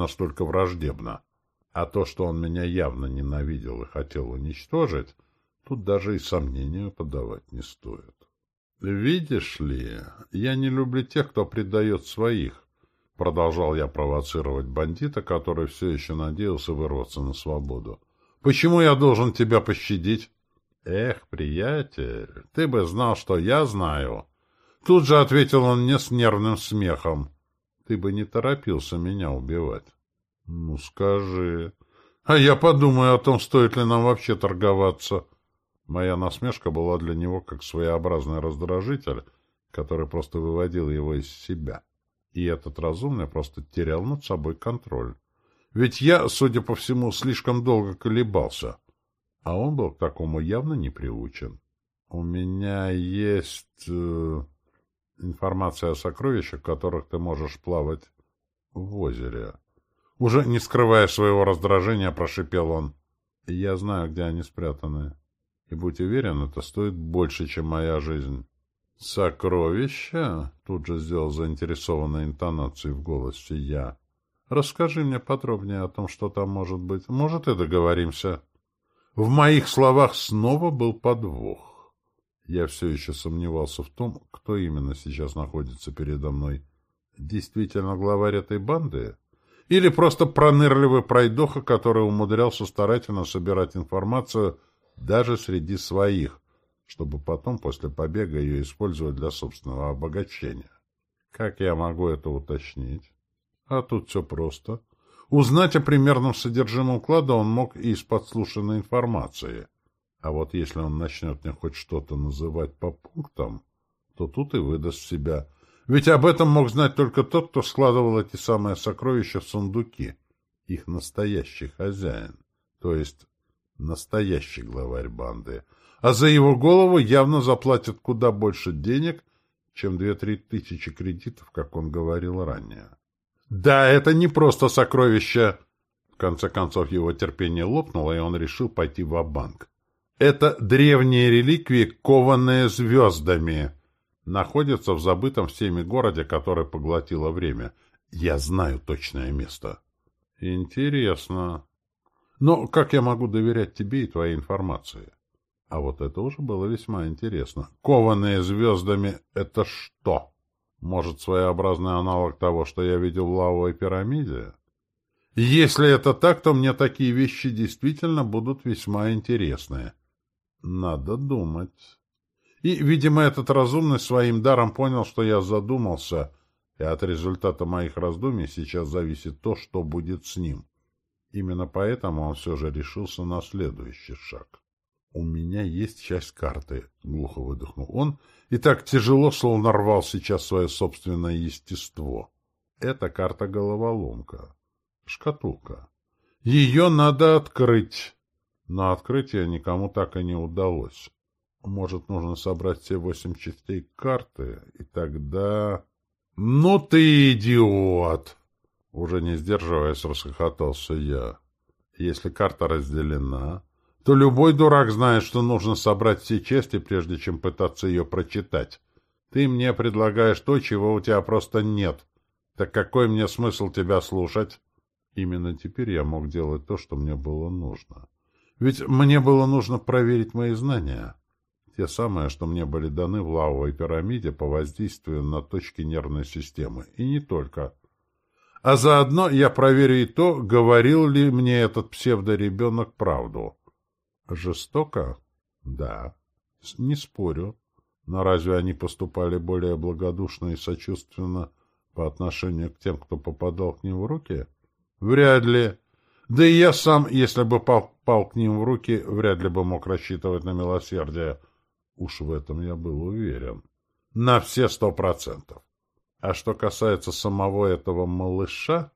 настолько враждебно. А то, что он меня явно ненавидел и хотел уничтожить, тут даже и сомнению подавать не стоит. «Видишь ли, я не люблю тех, кто предает своих», — продолжал я провоцировать бандита, который все еще надеялся вырваться на свободу. «Почему я должен тебя пощадить?» «Эх, приятель, ты бы знал, что я знаю!» Тут же ответил он мне с нервным смехом. «Ты бы не торопился меня убивать». «Ну, скажи. А я подумаю о том, стоит ли нам вообще торговаться». Моя насмешка была для него как своеобразный раздражитель, который просто выводил его из себя. И этот разумный просто терял над собой контроль. Ведь я, судя по всему, слишком долго колебался, а он был к такому явно не приучен. У меня есть э, информация о сокровищах, в которых ты можешь плавать в озере. Уже не скрывая своего раздражения, прошипел он. Я знаю, где они спрятаны. И будь уверен, это стоит больше, чем моя жизнь. «Сокровища?» — тут же сделал заинтересованной интонацией в голосе я. «Расскажи мне подробнее о том, что там может быть. Может, и договоримся». В моих словах снова был подвох. Я все еще сомневался в том, кто именно сейчас находится передо мной. Действительно главарь этой банды? Или просто пронырливый пройдоха, который умудрялся старательно собирать информацию даже среди своих, чтобы потом после побега ее использовать для собственного обогащения. Как я могу это уточнить? А тут все просто. Узнать о примерном содержимом клада он мог и из подслушанной информации. А вот если он начнет мне хоть что-то называть по пунктам, то тут и выдаст себя. Ведь об этом мог знать только тот, кто складывал эти самые сокровища в сундуки. Их настоящий хозяин. То есть настоящий главарь банды, а за его голову явно заплатят куда больше денег, чем две-три тысячи кредитов, как он говорил ранее. Да, это не просто сокровище. В конце концов, его терпение лопнуло, и он решил пойти в банк Это древние реликвии, кованные звездами. Находятся в забытом всеми городе, который поглотило время. Я знаю точное место. Интересно. Но как я могу доверять тебе и твоей информации? А вот это уже было весьма интересно. Кованые звездами — это что? Может, своеобразный аналог того, что я видел в лавовой пирамиде? Если это так, то мне такие вещи действительно будут весьма интересные. Надо думать. И, видимо, этот разумный своим даром понял, что я задумался, и от результата моих раздумий сейчас зависит то, что будет с ним. Именно поэтому он все же решился на следующий шаг. «У меня есть часть карты», — глухо выдохнул он, и так тяжело, словно рвал сейчас свое собственное естество. «Это карта-головоломка. Шкатулка. Ее надо открыть». Но открытие никому так и не удалось. Может, нужно собрать все восемь частей карты, и тогда... «Ну ты идиот!» Уже не сдерживаясь, расхохотался я. Если карта разделена, то любой дурак знает, что нужно собрать все части, прежде чем пытаться ее прочитать. Ты мне предлагаешь то, чего у тебя просто нет. Так какой мне смысл тебя слушать? Именно теперь я мог делать то, что мне было нужно. Ведь мне было нужно проверить мои знания. Те самые, что мне были даны в лавовой пирамиде по воздействию на точки нервной системы. И не только. А заодно я проверю и то, говорил ли мне этот псевдоребенок правду. Жестоко? Да. Не спорю. Но разве они поступали более благодушно и сочувственно по отношению к тем, кто попадал к ним в руки? Вряд ли. Да и я сам, если бы попал к ним в руки, вряд ли бы мог рассчитывать на милосердие. Уж в этом я был уверен. На все сто процентов. А что касается самого этого малыша,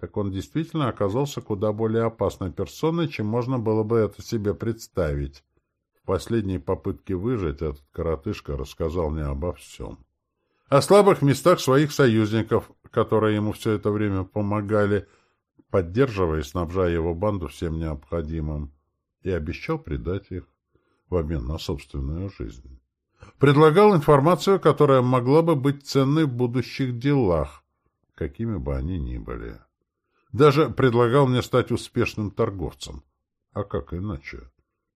так он действительно оказался куда более опасной персоной, чем можно было бы это себе представить. В последней попытке выжить этот коротышка рассказал мне обо всем. О слабых местах своих союзников, которые ему все это время помогали, поддерживая и снабжая его банду всем необходимым, и обещал предать их в обмен на собственную жизнь. Предлагал информацию, которая могла бы быть ценной в будущих делах, какими бы они ни были. Даже предлагал мне стать успешным торговцем. А как иначе?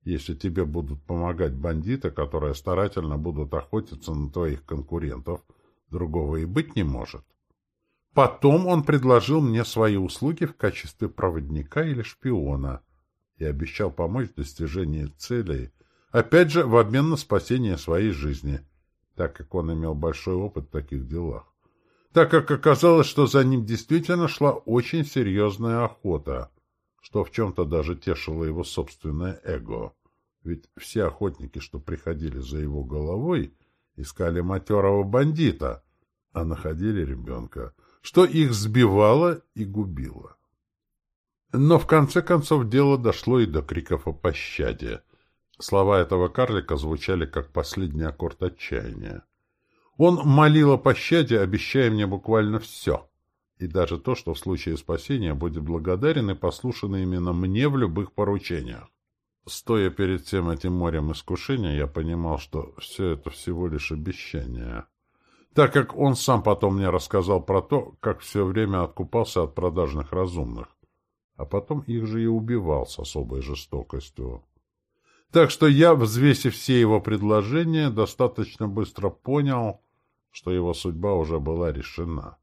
Если тебе будут помогать бандиты, которые старательно будут охотиться на твоих конкурентов, другого и быть не может. Потом он предложил мне свои услуги в качестве проводника или шпиона и обещал помочь в достижении целей, опять же, в обмен на спасение своей жизни, так как он имел большой опыт в таких делах. Так как оказалось, что за ним действительно шла очень серьезная охота, что в чем-то даже тешило его собственное эго. Ведь все охотники, что приходили за его головой, искали матерого бандита, а находили ребенка — что их сбивало и губило. Но в конце концов дело дошло и до криков о пощаде. Слова этого карлика звучали как последний аккорд отчаяния. Он молил о пощаде, обещая мне буквально все. И даже то, что в случае спасения будет благодарен и послушан именно мне в любых поручениях. Стоя перед всем этим морем искушения, я понимал, что все это всего лишь обещание так как он сам потом мне рассказал про то, как все время откупался от продажных разумных, а потом их же и убивал с особой жестокостью. Так что я, взвесив все его предложения, достаточно быстро понял, что его судьба уже была решена.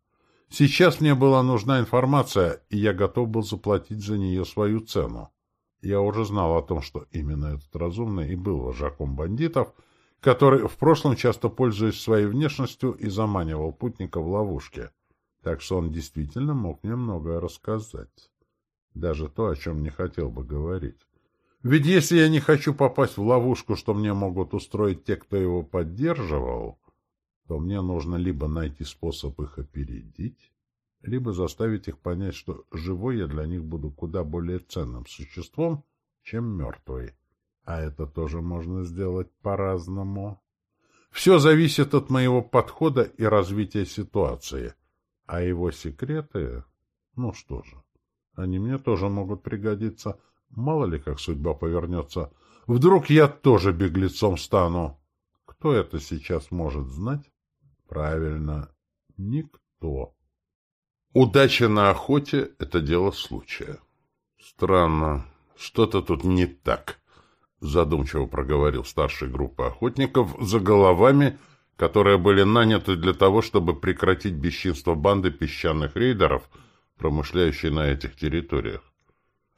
Сейчас мне была нужна информация, и я готов был заплатить за нее свою цену. Я уже знал о том, что именно этот разумный и был вожаком бандитов — который в прошлом часто, пользуясь своей внешностью, и заманивал путника в ловушки. Так что он действительно мог мне многое рассказать. Даже то, о чем не хотел бы говорить. Ведь если я не хочу попасть в ловушку, что мне могут устроить те, кто его поддерживал, то мне нужно либо найти способ их опередить, либо заставить их понять, что живой я для них буду куда более ценным существом, чем мертвый. А это тоже можно сделать по-разному. Все зависит от моего подхода и развития ситуации. А его секреты... Ну что же, они мне тоже могут пригодиться. Мало ли, как судьба повернется. Вдруг я тоже беглецом стану. Кто это сейчас может знать? Правильно, никто. Удача на охоте — это дело случая. Странно, что-то тут не так. — задумчиво проговорил старший группа охотников за головами, которые были наняты для того, чтобы прекратить бесчинство банды песчаных рейдеров, промышляющей на этих территориях.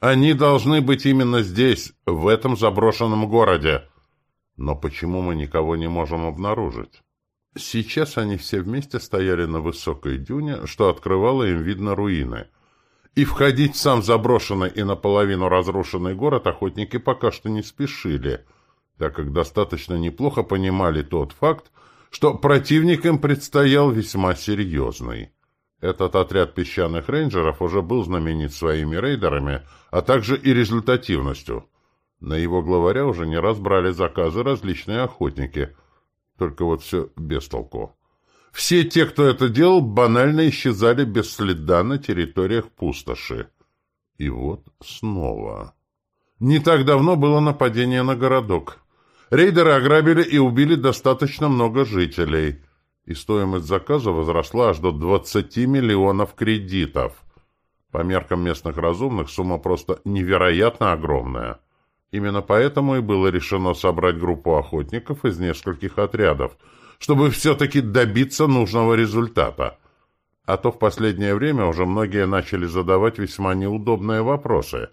Они должны быть именно здесь, в этом заброшенном городе. Но почему мы никого не можем обнаружить? Сейчас они все вместе стояли на высокой дюне, что открывало им вид на руины — и входить в сам заброшенный и наполовину разрушенный город охотники пока что не спешили, так как достаточно неплохо понимали тот факт, что противник им предстоял весьма серьезный. Этот отряд песчаных рейнджеров уже был знаменит своими рейдерами, а также и результативностью. На его главаря уже не раз брали заказы различные охотники, только вот все без толку. Все те, кто это делал, банально исчезали без следа на территориях пустоши. И вот снова. Не так давно было нападение на городок. Рейдеры ограбили и убили достаточно много жителей. И стоимость заказа возросла аж до 20 миллионов кредитов. По меркам местных разумных сумма просто невероятно огромная. Именно поэтому и было решено собрать группу охотников из нескольких отрядов – чтобы все-таки добиться нужного результата. А то в последнее время уже многие начали задавать весьма неудобные вопросы,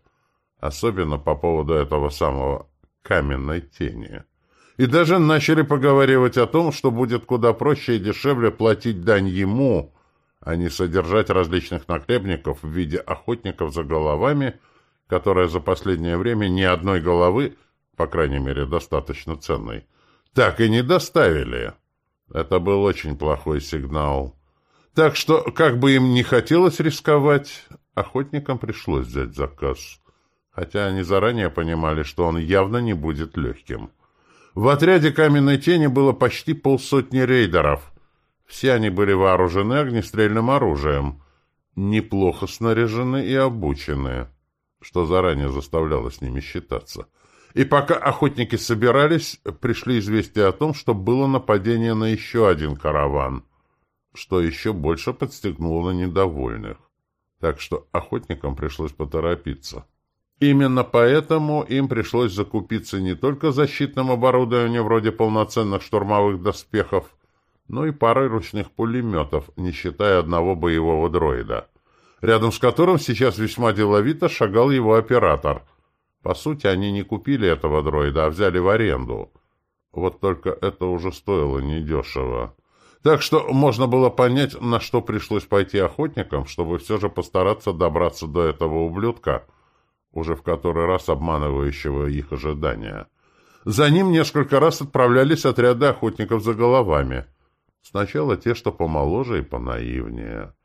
особенно по поводу этого самого каменной тени. И даже начали поговаривать о том, что будет куда проще и дешевле платить дань ему, а не содержать различных наклепников в виде охотников за головами, которые за последнее время ни одной головы, по крайней мере достаточно ценной, так и не доставили. Это был очень плохой сигнал. Так что, как бы им не хотелось рисковать, охотникам пришлось взять заказ. Хотя они заранее понимали, что он явно не будет легким. В отряде каменной тени было почти полсотни рейдеров. Все они были вооружены огнестрельным оружием, неплохо снаряжены и обучены, что заранее заставляло с ними считаться. И пока охотники собирались, пришли известия о том, что было нападение на еще один караван, что еще больше подстегнуло недовольных. Так что охотникам пришлось поторопиться. Именно поэтому им пришлось закупиться не только защитным оборудованием вроде полноценных штурмовых доспехов, но и парой ручных пулеметов, не считая одного боевого дроида, рядом с которым сейчас весьма деловито шагал его оператор. По сути, они не купили этого дроида, а взяли в аренду. Вот только это уже стоило недешево. Так что можно было понять, на что пришлось пойти охотникам, чтобы все же постараться добраться до этого ублюдка, уже в который раз обманывающего их ожидания. За ним несколько раз отправлялись отряды охотников за головами. Сначала те, что помоложе и понаивнее.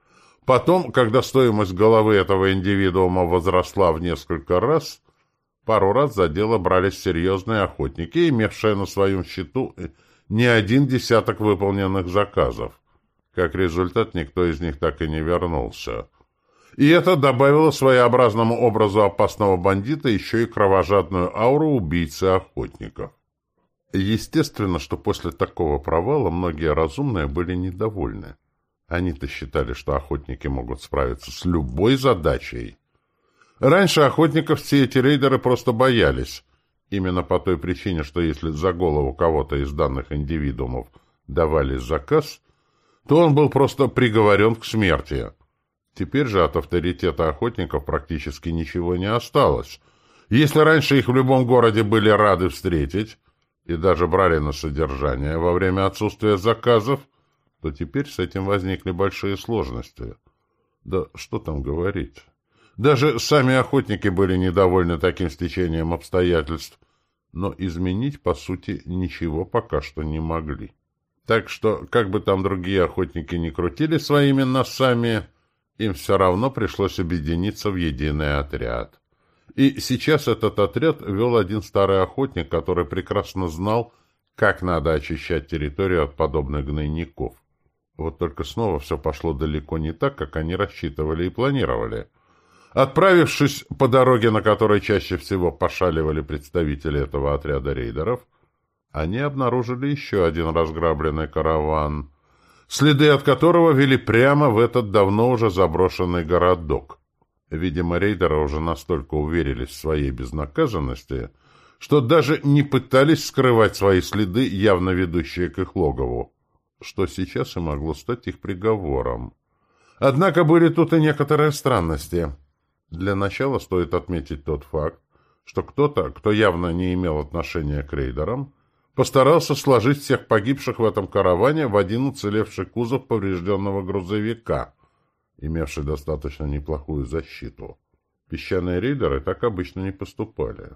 Потом, когда стоимость головы этого индивидуума возросла в несколько раз, пару раз за дело брались серьезные охотники, имевшие на своем счету не один десяток выполненных заказов. Как результат, никто из них так и не вернулся. И это добавило своеобразному образу опасного бандита еще и кровожадную ауру убийцы-охотников. Естественно, что после такого провала многие разумные были недовольны. Они-то считали, что охотники могут справиться с любой задачей. Раньше охотников все эти рейдеры просто боялись, Именно по той причине, что если за голову кого-то из данных индивидуумов давали заказ, то он был просто приговорен к смерти. Теперь же от авторитета охотников практически ничего не осталось. Если раньше их в любом городе были рады встретить и даже брали на содержание во время отсутствия заказов, то теперь с этим возникли большие сложности. Да что там говорить. Даже сами охотники были недовольны таким стечением обстоятельств, но изменить, по сути, ничего пока что не могли. Так что, как бы там другие охотники не крутили своими носами, им все равно пришлось объединиться в единый отряд. И сейчас этот отряд вел один старый охотник, который прекрасно знал, как надо очищать территорию от подобных гнойников. Вот только снова все пошло далеко не так, как они рассчитывали и планировали – Отправившись по дороге, на которой чаще всего пошаливали представители этого отряда рейдеров, они обнаружили еще один разграбленный караван, следы от которого вели прямо в этот давно уже заброшенный городок. Видимо, рейдеры уже настолько уверились в своей безнаказанности, что даже не пытались скрывать свои следы, явно ведущие к их логову, что сейчас и могло стать их приговором. Однако были тут и некоторые странности — для начала стоит отметить тот факт, что кто-то, кто явно не имел отношения к рейдерам, постарался сложить всех погибших в этом караване в один уцелевший кузов поврежденного грузовика, имевший достаточно неплохую защиту. Песчаные рейдеры так обычно не поступали.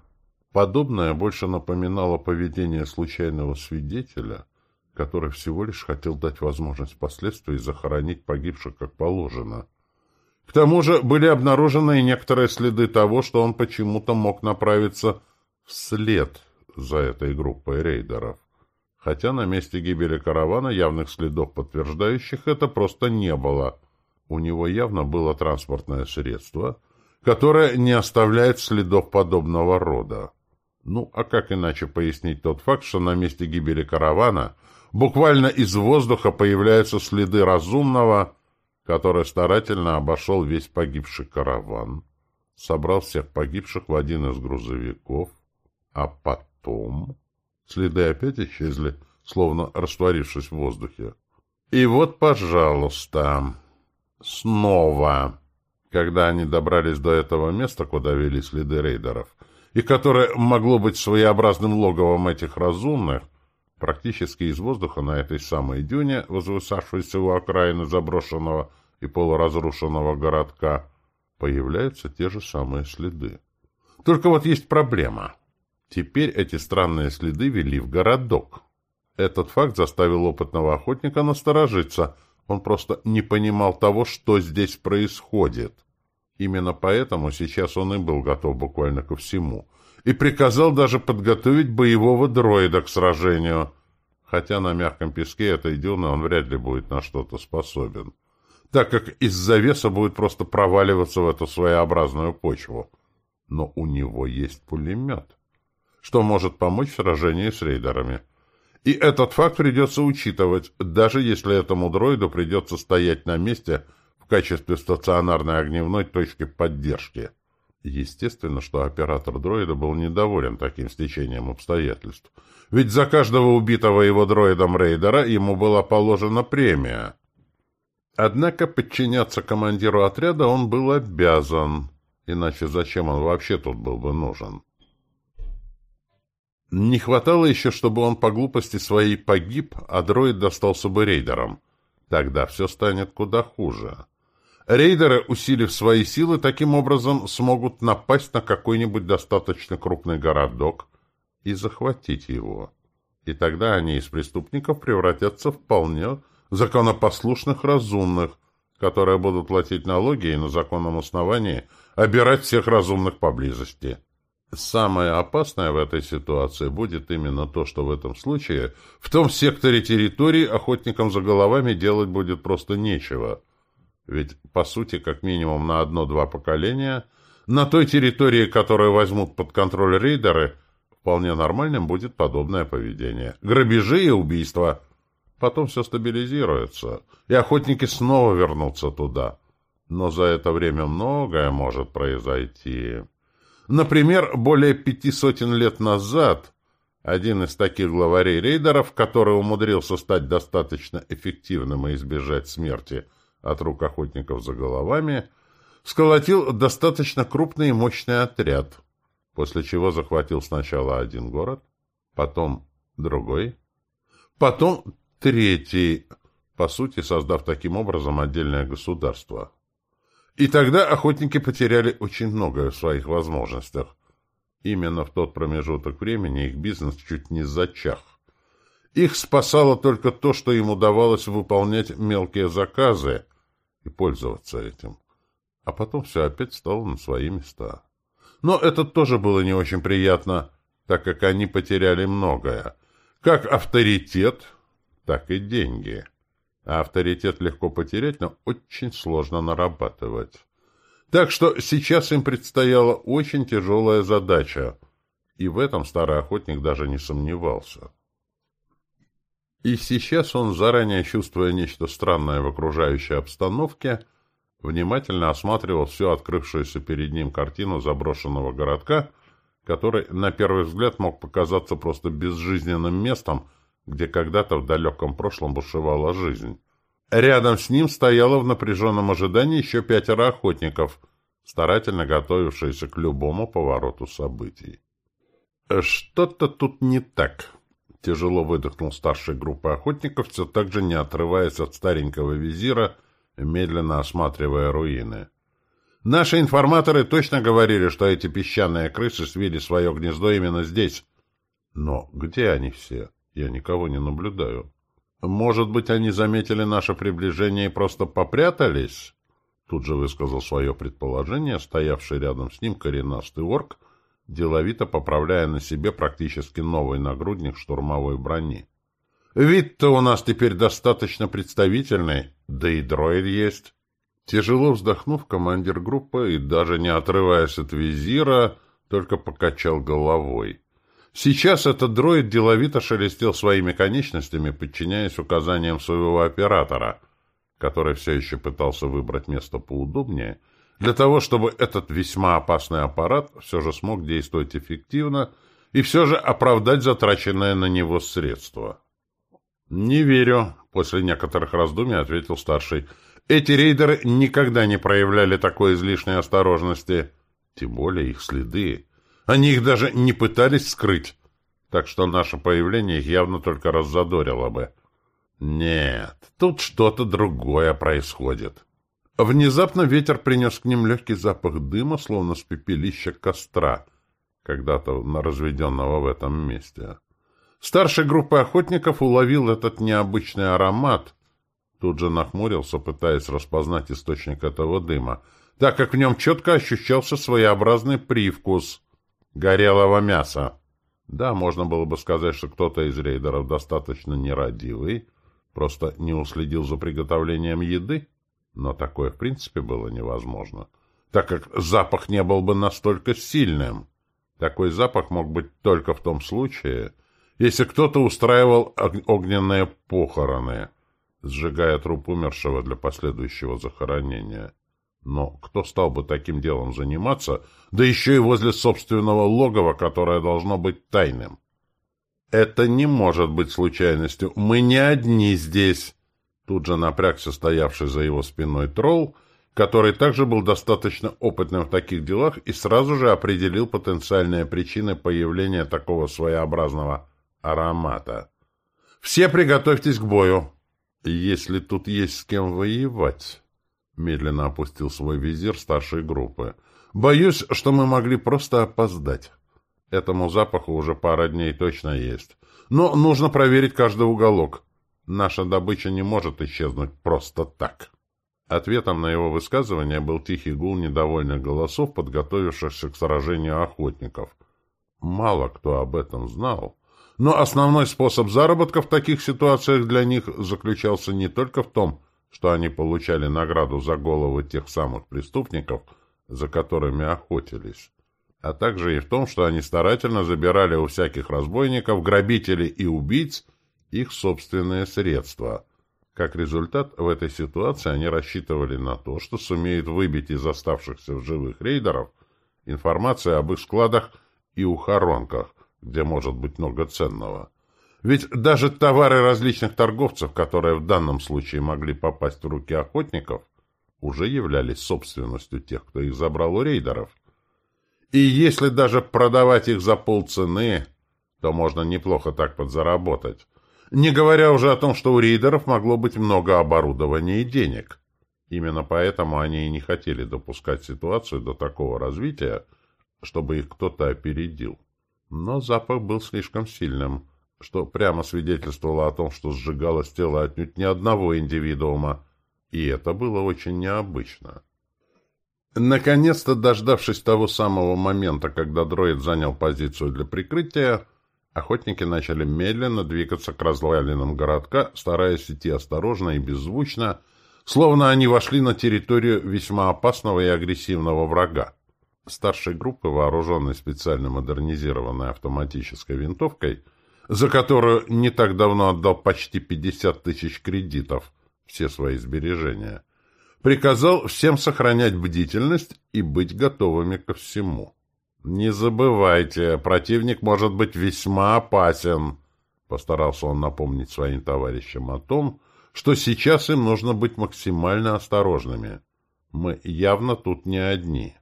Подобное больше напоминало поведение случайного свидетеля, который всего лишь хотел дать возможность впоследствии захоронить погибших как положено – к тому же были обнаружены некоторые следы того, что он почему-то мог направиться вслед за этой группой рейдеров. Хотя на месте гибели каравана явных следов, подтверждающих это, просто не было. У него явно было транспортное средство, которое не оставляет следов подобного рода. Ну, а как иначе пояснить тот факт, что на месте гибели каравана буквально из воздуха появляются следы разумного, который старательно обошел весь погибший караван, собрал всех погибших в один из грузовиков, а потом... Следы опять исчезли, словно растворившись в воздухе. И вот, пожалуйста, снова, когда они добрались до этого места, куда вели следы рейдеров, и которое могло быть своеобразным логовом этих разумных, Практически из воздуха на этой самой дюне, возвысавшейся у окраины заброшенного и полуразрушенного городка, появляются те же самые следы. Только вот есть проблема. Теперь эти странные следы вели в городок. Этот факт заставил опытного охотника насторожиться. Он просто не понимал того, что здесь происходит. Именно поэтому сейчас он и был готов буквально ко всему и приказал даже подготовить боевого дроида к сражению, хотя на мягком песке этой дюны он вряд ли будет на что-то способен, так как из-за веса будет просто проваливаться в эту своеобразную почву. Но у него есть пулемет, что может помочь в сражении с рейдерами. И этот факт придется учитывать, даже если этому дроиду придется стоять на месте в качестве стационарной огневной точки поддержки. Естественно, что оператор дроида был недоволен таким стечением обстоятельств. Ведь за каждого убитого его дроидом рейдера ему была положена премия. Однако подчиняться командиру отряда он был обязан, иначе зачем он вообще тут был бы нужен? Не хватало еще, чтобы он по глупости своей погиб, а дроид достался бы рейдерам. Тогда все станет куда хуже. Рейдеры, усилив свои силы, таким образом смогут напасть на какой-нибудь достаточно крупный городок и захватить его. И тогда они из преступников превратятся в вполне законопослушных разумных, которые будут платить налоги и на законном основании обирать всех разумных поблизости. Самое опасное в этой ситуации будет именно то, что в этом случае в том секторе территории охотникам за головами делать будет просто нечего. Ведь, по сути, как минимум на одно-два поколения, на той территории, которую возьмут под контроль рейдеры, вполне нормальным будет подобное поведение. Грабежи и убийства. Потом все стабилизируется, и охотники снова вернутся туда. Но за это время многое может произойти. Например, более пяти сотен лет назад один из таких главарей рейдеров, который умудрился стать достаточно эффективным и избежать смерти от рук охотников за головами, сколотил достаточно крупный и мощный отряд, после чего захватил сначала один город, потом другой, потом третий, по сути, создав таким образом отдельное государство. И тогда охотники потеряли очень многое в своих возможностях. Именно в тот промежуток времени их бизнес чуть не зачах. Их спасало только то, что им удавалось выполнять мелкие заказы и пользоваться этим. А потом все опять стало на свои места. Но это тоже было не очень приятно, так как они потеряли многое. Как авторитет, так и деньги. А авторитет легко потерять, но очень сложно нарабатывать. Так что сейчас им предстояла очень тяжелая задача, и в этом старый охотник даже не сомневался. И сейчас он, заранее чувствуя нечто странное в окружающей обстановке, внимательно осматривал всю открывшуюся перед ним картину заброшенного городка, который, на первый взгляд, мог показаться просто безжизненным местом, где когда-то в далеком прошлом бушевала жизнь. Рядом с ним стояло в напряженном ожидании еще пятеро охотников, старательно готовившиеся к любому повороту событий. «Что-то тут не так», — тяжело выдохнул старший группы охотников, все так же не отрываясь от старенького визира, медленно осматривая руины. «Наши информаторы точно говорили, что эти песчаные крысы свили свое гнездо именно здесь. Но где они все?» Я никого не наблюдаю. Может быть, они заметили наше приближение и просто попрятались? Тут же высказал свое предположение, стоявший рядом с ним коренастый орк, деловито поправляя на себе практически новый нагрудник штурмовой брони. Вид-то у нас теперь достаточно представительный, да и дроид есть. Тяжело вздохнув, командир группы и даже не отрываясь от визира, только покачал головой. Сейчас этот дроид деловито шелестел своими конечностями, подчиняясь указаниям своего оператора, который все еще пытался выбрать место поудобнее, для того, чтобы этот весьма опасный аппарат все же смог действовать эффективно и все же оправдать затраченное на него средство. «Не верю», — после некоторых раздумий ответил старший. «Эти рейдеры никогда не проявляли такой излишней осторожности. Тем более их следы они их даже не пытались скрыть, так что наше появление их явно только раззадорило бы. Нет, тут что-то другое происходит. Внезапно ветер принес к ним легкий запах дыма, словно с пепелища костра, когда-то разведенного в этом месте. Старшая группа охотников уловил этот необычный аромат, тут же нахмурился, пытаясь распознать источник этого дыма, так как в нем четко ощущался своеобразный привкус горелого мяса. Да, можно было бы сказать, что кто-то из рейдеров достаточно нерадивый, просто не уследил за приготовлением еды, но такое в принципе было невозможно, так как запах не был бы настолько сильным. Такой запах мог быть только в том случае, если кто-то устраивал огненные похороны. сжигая труп умершего для последующего захоронения. Но кто стал бы таким делом заниматься, да еще и возле собственного логова, которое должно быть тайным? Это не может быть случайностью. Мы не одни здесь. Тут же напрягся стоявший за его спиной тролл, который также был достаточно опытным в таких делах и сразу же определил потенциальные причины появления такого своеобразного аромата. «Все приготовьтесь к бою!» «Если тут есть с кем воевать...» Медленно опустил свой визир старшей группы. «Боюсь, что мы могли просто опоздать. Этому запаху уже пара дней точно есть. Но нужно проверить каждый уголок. Наша добыча не может исчезнуть просто так». Ответом на его высказывание был тихий гул недовольных голосов, подготовившихся к сражению охотников. Мало кто об этом знал. Но основной способ заработка в таких ситуациях для них заключался не только в том, что они получали награду за головы тех самых преступников, за которыми охотились, а также и в том, что они старательно забирали у всяких разбойников, грабителей и убийц их собственные средства. Как результат, в этой ситуации они рассчитывали на то, что сумеют выбить из оставшихся в живых рейдеров информацию об их складах и ухоронках, где может быть много ценного. Ведь даже товары различных торговцев, которые в данном случае могли попасть в руки охотников, уже являлись собственностью тех, кто их забрал у рейдеров. И если даже продавать их за полцены, то можно неплохо так подзаработать. Не говоря уже о том, что у рейдеров могло быть много оборудования и денег. Именно поэтому они и не хотели допускать ситуацию до такого развития, чтобы их кто-то опередил. Но запах был слишком сильным, что прямо свидетельствовало о том, что сжигалось тело отнюдь не одного индивидуума, и это было очень необычно. Наконец-то, дождавшись того самого момента, когда дроид занял позицию для прикрытия, охотники начали медленно двигаться к развалинам городка, стараясь идти осторожно и беззвучно, словно они вошли на территорию весьма опасного и агрессивного врага старшей группы, вооруженной специально модернизированной автоматической винтовкой, за которую не так давно отдал почти 50 тысяч кредитов, все свои сбережения, приказал всем сохранять бдительность и быть готовыми ко всему. «Не забывайте, противник может быть весьма опасен», — постарался он напомнить своим товарищам о том, что сейчас им нужно быть максимально осторожными. Мы явно тут не одни.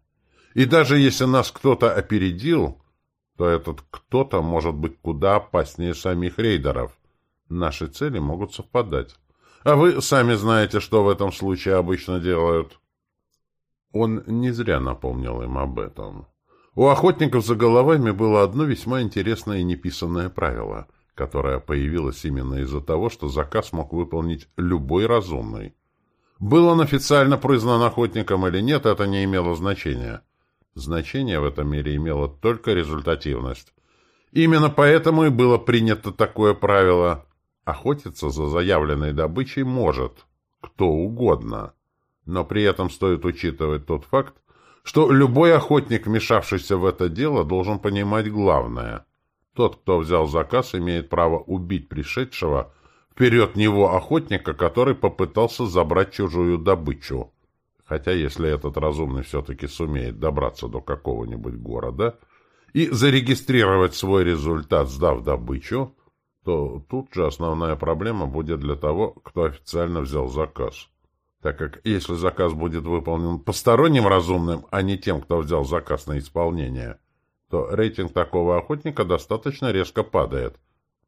И даже если нас кто-то опередил, то этот кто-то может быть куда опаснее самих рейдеров. Наши цели могут совпадать. А вы сами знаете, что в этом случае обычно делают. Он не зря напомнил им об этом. У охотников за головами было одно весьма интересное и неписанное правило, которое появилось именно из-за того, что заказ мог выполнить любой разумный. Был он официально признан охотником или нет, это не имело значения. Значение в этом мире имело только результативность. Именно поэтому и было принято такое правило. Охотиться за заявленной добычей может кто угодно. Но при этом стоит учитывать тот факт, что любой охотник, вмешавшийся в это дело, должен понимать главное. Тот, кто взял заказ, имеет право убить пришедшего вперед него охотника, который попытался забрать чужую добычу. Хотя если этот разумный все-таки сумеет добраться до какого-нибудь города и зарегистрировать свой результат, сдав добычу, то тут же основная проблема будет для того, кто официально взял заказ. Так как если заказ будет выполнен посторонним разумным, а не тем, кто взял заказ на исполнение, то рейтинг такого охотника достаточно резко падает,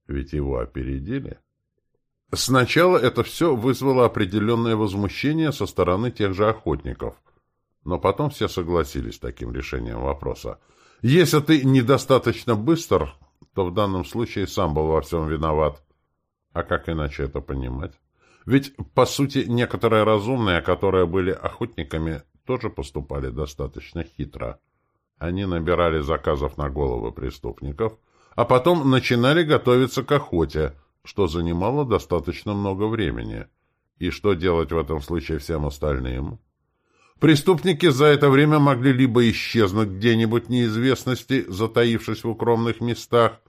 ведь его опередили. Сначала это все вызвало определенное возмущение со стороны тех же охотников, но потом все согласились с таким решением вопроса. Если ты недостаточно быстр, то в данном случае сам был во всем виноват. А как иначе это понимать? Ведь, по сути, некоторые разумные, которые были охотниками, тоже поступали достаточно хитро. Они набирали заказов на головы преступников, а потом начинали готовиться к охоте – что занимало достаточно много времени. И что делать в этом случае всем остальным? Преступники за это время могли либо исчезнуть где-нибудь неизвестности, затаившись в укромных местах,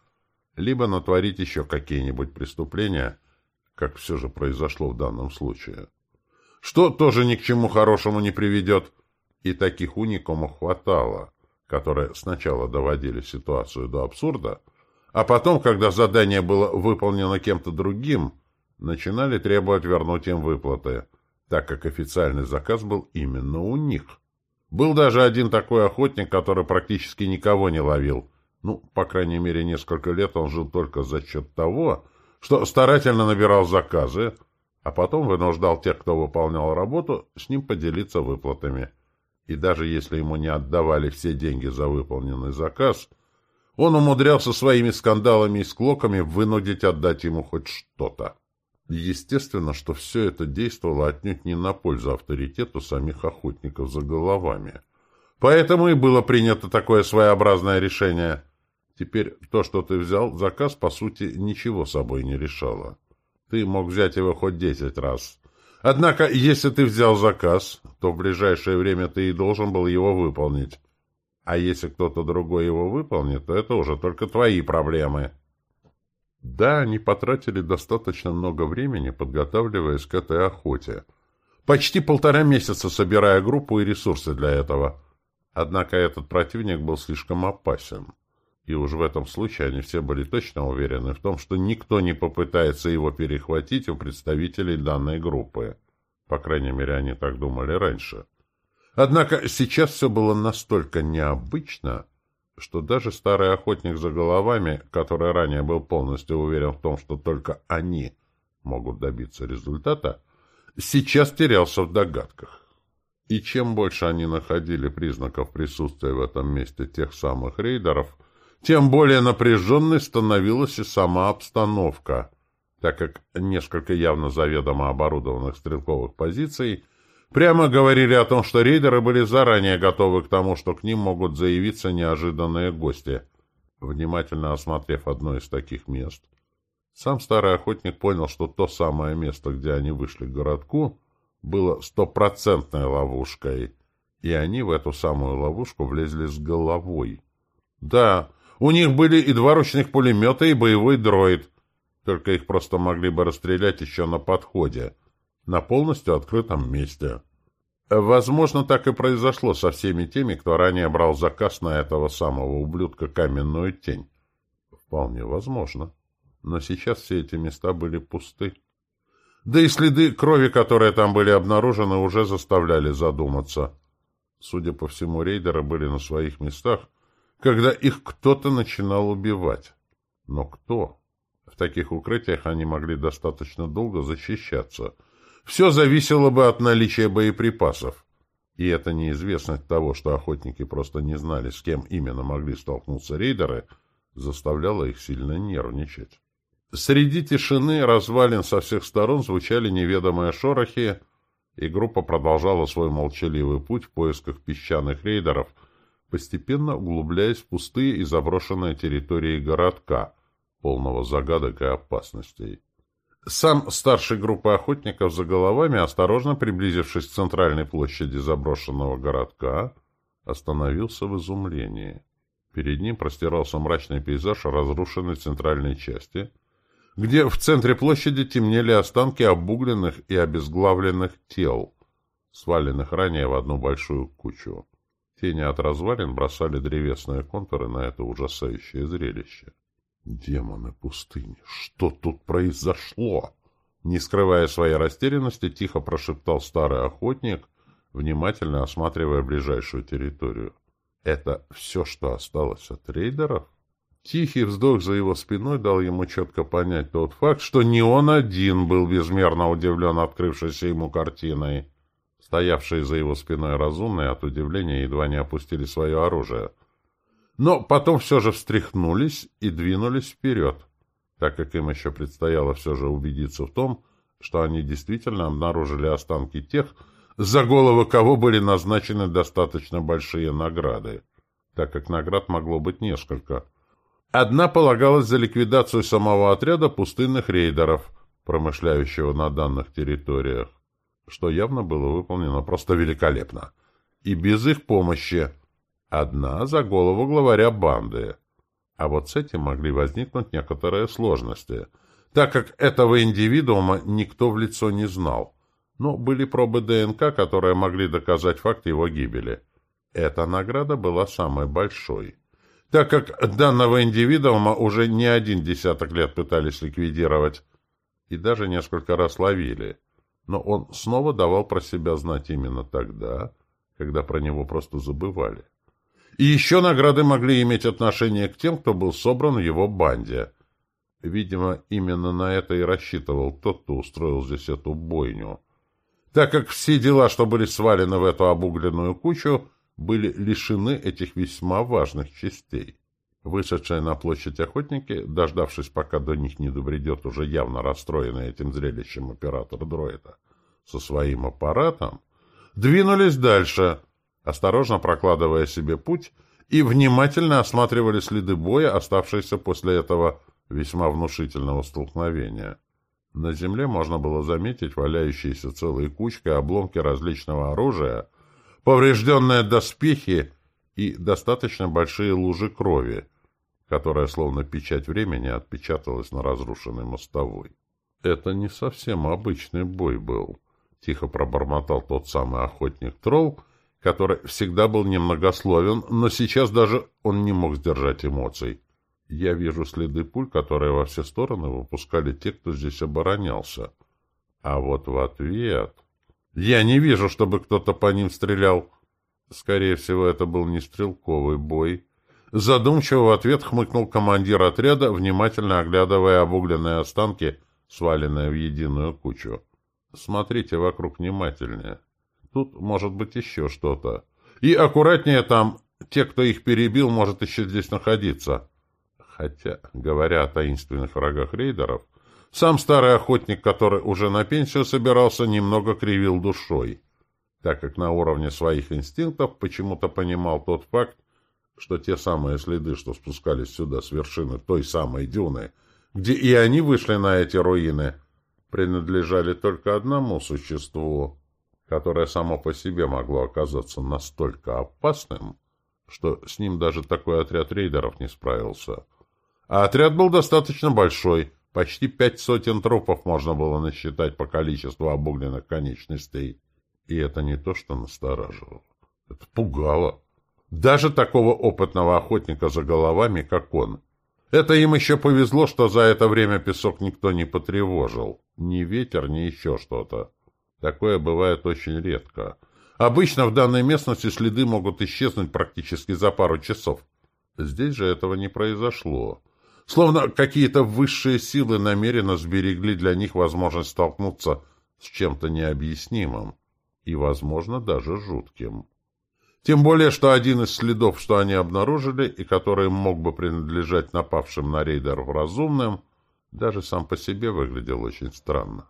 либо натворить еще какие-нибудь преступления, как все же произошло в данном случае. Что тоже ни к чему хорошему не приведет. И таких уникумов хватало, которые сначала доводили ситуацию до абсурда, а потом, когда задание было выполнено кем-то другим, начинали требовать вернуть им выплаты, так как официальный заказ был именно у них. Был даже один такой охотник, который практически никого не ловил. Ну, по крайней мере, несколько лет он жил только за счет того, что старательно набирал заказы, а потом вынуждал тех, кто выполнял работу, с ним поделиться выплатами. И даже если ему не отдавали все деньги за выполненный заказ, он умудрялся своими скандалами и склоками вынудить отдать ему хоть что-то. Естественно, что все это действовало отнюдь не на пользу авторитету самих охотников за головами. Поэтому и было принято такое своеобразное решение. Теперь то, что ты взял, заказ, по сути, ничего собой не решало. Ты мог взять его хоть десять раз. Однако, если ты взял заказ, то в ближайшее время ты и должен был его выполнить. А если кто-то другой его выполнит, то это уже только твои проблемы. Да, они потратили достаточно много времени, подготавливаясь к этой охоте. Почти полтора месяца собирая группу и ресурсы для этого. Однако этот противник был слишком опасен. И уж в этом случае они все были точно уверены в том, что никто не попытается его перехватить у представителей данной группы. По крайней мере, они так думали раньше. Однако сейчас все было настолько необычно, что даже старый охотник за головами, который ранее был полностью уверен в том, что только они могут добиться результата, сейчас терялся в догадках. И чем больше они находили признаков присутствия в этом месте тех самых рейдеров, тем более напряженной становилась и сама обстановка, так как несколько явно заведомо оборудованных стрелковых позиций – Прямо говорили о том, что рейдеры были заранее готовы к тому, что к ним могут заявиться неожиданные гости. Внимательно осмотрев одно из таких мест, сам старый охотник понял, что то самое место, где они вышли к городку, было стопроцентной ловушкой, и они в эту самую ловушку влезли с головой. Да, у них были и два ручных пулемета, и боевой дроид, только их просто могли бы расстрелять еще на подходе — на полностью открытом месте. Возможно, так и произошло со всеми теми, кто ранее брал заказ на этого самого ублюдка каменную тень. Вполне возможно. Но сейчас все эти места были пусты. Да и следы крови, которые там были обнаружены, уже заставляли задуматься. Судя по всему, рейдеры были на своих местах, когда их кто-то начинал убивать. Но кто? В таких укрытиях они могли достаточно долго защищаться — все зависело бы от наличия боеприпасов. И эта неизвестность того, что охотники просто не знали, с кем именно могли столкнуться рейдеры, заставляла их сильно нервничать. Среди тишины развалин со всех сторон звучали неведомые шорохи, и группа продолжала свой молчаливый путь в поисках песчаных рейдеров, постепенно углубляясь в пустые и заброшенные территории городка, полного загадок и опасностей. Сам старший группы охотников за головами, осторожно приблизившись к центральной площади заброшенного городка, остановился в изумлении. Перед ним простирался мрачный пейзаж разрушенной центральной части, где в центре площади темнели останки обугленных и обезглавленных тел, сваленных ранее в одну большую кучу. Тени от развалин бросали древесные контуры на это ужасающее зрелище. Демоны пустыни, что тут произошло? Не скрывая своей растерянности, тихо прошептал старый охотник, внимательно осматривая ближайшую территорию. Это все, что осталось от рейдеров? Тихий вздох за его спиной дал ему четко понять тот факт, что не он один был безмерно удивлен открывшейся ему картиной. Стоявшие за его спиной разумные от удивления едва не опустили свое оружие — но потом все же встряхнулись и двинулись вперед, так как им еще предстояло все же убедиться в том, что они действительно обнаружили останки тех, за головы кого были назначены достаточно большие награды, так как наград могло быть несколько. Одна полагалась за ликвидацию самого отряда пустынных рейдеров, промышляющего на данных территориях, что явно было выполнено просто великолепно. И без их помощи Одна за голову главаря банды. А вот с этим могли возникнуть некоторые сложности, так как этого индивидуума никто в лицо не знал. Но были пробы ДНК, которые могли доказать факт его гибели. Эта награда была самой большой. Так как данного индивидуума уже не один десяток лет пытались ликвидировать, и даже несколько раз ловили. Но он снова давал про себя знать именно тогда, когда про него просто забывали. И еще награды могли иметь отношение к тем, кто был собран в его банде. Видимо, именно на это и рассчитывал тот, кто устроил здесь эту бойню. Так как все дела, что были свалены в эту обугленную кучу, были лишены этих весьма важных частей. Вышедшие на площадь охотники, дождавшись, пока до них не добредет уже явно расстроенный этим зрелищем оператор дроида со своим аппаратом, двинулись дальше, осторожно прокладывая себе путь, и внимательно осматривали следы боя, оставшиеся после этого весьма внушительного столкновения. На земле можно было заметить валяющиеся целой кучкой обломки различного оружия, поврежденные доспехи и достаточно большие лужи крови, которая, словно печать времени, отпечаталась на разрушенной мостовой. «Это не совсем обычный бой был», — тихо пробормотал тот самый охотник-тролл, который всегда был немногословен, но сейчас даже он не мог сдержать эмоций. Я вижу следы пуль, которые во все стороны выпускали те, кто здесь оборонялся. А вот в ответ... Я не вижу, чтобы кто-то по ним стрелял. Скорее всего, это был не стрелковый бой. Задумчиво в ответ хмыкнул командир отряда, внимательно оглядывая обугленные останки, сваленные в единую кучу. Смотрите вокруг внимательнее. Тут может быть еще что-то. И аккуратнее там, те, кто их перебил, может еще здесь находиться. Хотя, говоря о таинственных врагах рейдеров, сам старый охотник, который уже на пенсию собирался, немного кривил душой, так как на уровне своих инстинктов почему-то понимал тот факт, что те самые следы, что спускались сюда с вершины той самой дюны, где и они вышли на эти руины, принадлежали только одному существу, которое само по себе могло оказаться настолько опасным, что с ним даже такой отряд рейдеров не справился. А отряд был достаточно большой. Почти пять сотен трупов можно было насчитать по количеству обугленных конечностей. И это не то, что настораживало. Это пугало. Даже такого опытного охотника за головами, как он. Это им еще повезло, что за это время песок никто не потревожил. Ни ветер, ни еще что-то. Такое бывает очень редко. Обычно в данной местности следы могут исчезнуть практически за пару часов. Здесь же этого не произошло. Словно какие-то высшие силы намеренно сберегли для них возможность столкнуться с чем-то необъяснимым и, возможно, даже жутким. Тем более, что один из следов, что они обнаружили, и который мог бы принадлежать напавшим на рейдеров разумным, даже сам по себе выглядел очень странно.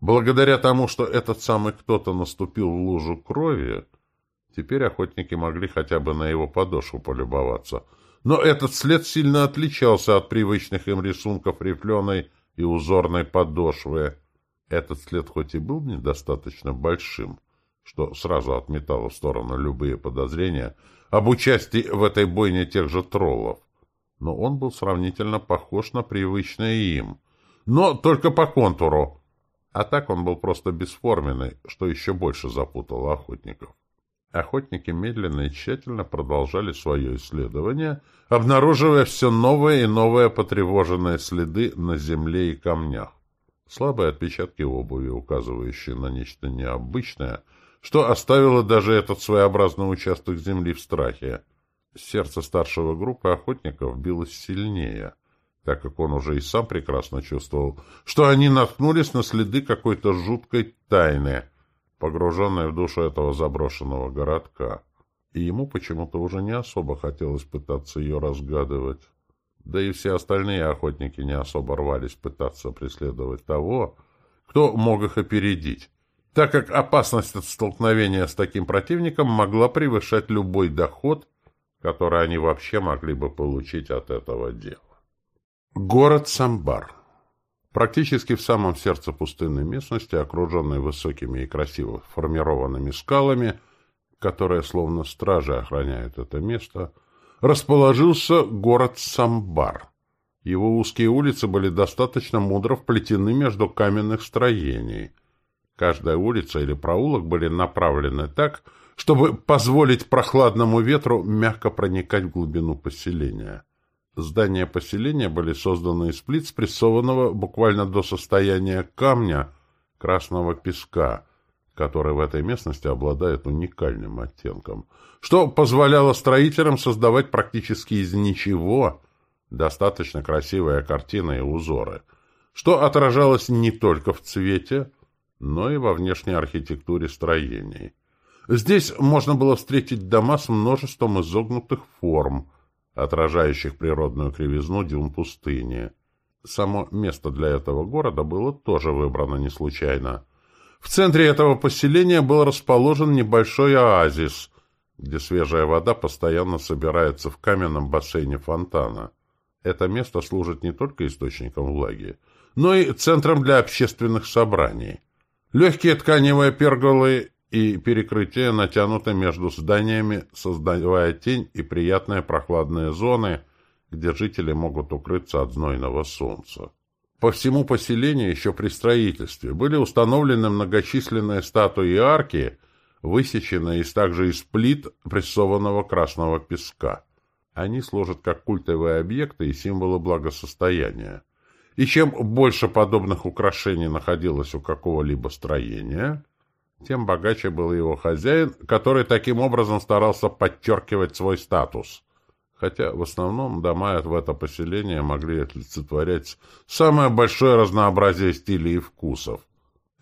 Благодаря тому, что этот самый кто-то наступил в лужу крови, теперь охотники могли хотя бы на его подошву полюбоваться — но этот след сильно отличался от привычных им рисунков рифленой и узорной подошвы. Этот след хоть и был недостаточно большим, что сразу отметало в сторону любые подозрения об участии в этой бойне тех же троллов, но он был сравнительно похож на привычное им, но только по контуру, а так он был просто бесформенный, что еще больше запутало охотников. Охотники медленно и тщательно продолжали свое исследование, обнаруживая все новые и новые потревоженные следы на земле и камнях. Слабые отпечатки обуви, указывающие на нечто необычное, что оставило даже этот своеобразный участок земли в страхе. Сердце старшего группы охотников билось сильнее, так как он уже и сам прекрасно чувствовал, что они наткнулись на следы какой-то жуткой тайны — погруженный в душу этого заброшенного городка, и ему почему-то уже не особо хотелось пытаться ее разгадывать. Да и все остальные охотники не особо рвались пытаться преследовать того, кто мог их опередить, так как опасность от столкновения с таким противником могла превышать любой доход, который они вообще могли бы получить от этого дела. Город Самбар Практически в самом сердце пустынной местности, окруженной высокими и красиво формированными скалами, которые словно стражи охраняют это место, расположился город Самбар, Его узкие улицы были достаточно мудро вплетены между каменных строений. Каждая улица или проулок были направлены так, чтобы позволить прохладному ветру мягко проникать в глубину поселения. Здания поселения были созданы из плит спрессованного буквально до состояния камня красного песка, который в этой местности обладает уникальным оттенком, что позволяло строителям создавать практически из ничего достаточно красивые картины и узоры, что отражалось не только в цвете, но и во внешней архитектуре строений. Здесь можно было встретить дома с множеством изогнутых форм, отражающих природную кривизну дюн пустыни. Само место для этого города было тоже выбрано не случайно. В центре этого поселения был расположен небольшой оазис, где свежая вода постоянно собирается в каменном бассейне фонтана. Это место служит не только источником влаги, но и центром для общественных собраний. Легкие тканевые перголы и перекрытия натянуты между зданиями, создавая тень и приятные прохладные зоны, где жители могут укрыться от знойного солнца. По всему поселению еще при строительстве были установлены многочисленные статуи и арки, высеченные из также из плит прессованного красного песка. Они служат как культовые объекты и символы благосостояния. И чем больше подобных украшений находилось у какого-либо строения, тем богаче был его хозяин, который таким образом старался подчеркивать свой статус. Хотя в основном дома в это поселение могли олицетворять самое большое разнообразие стилей и вкусов.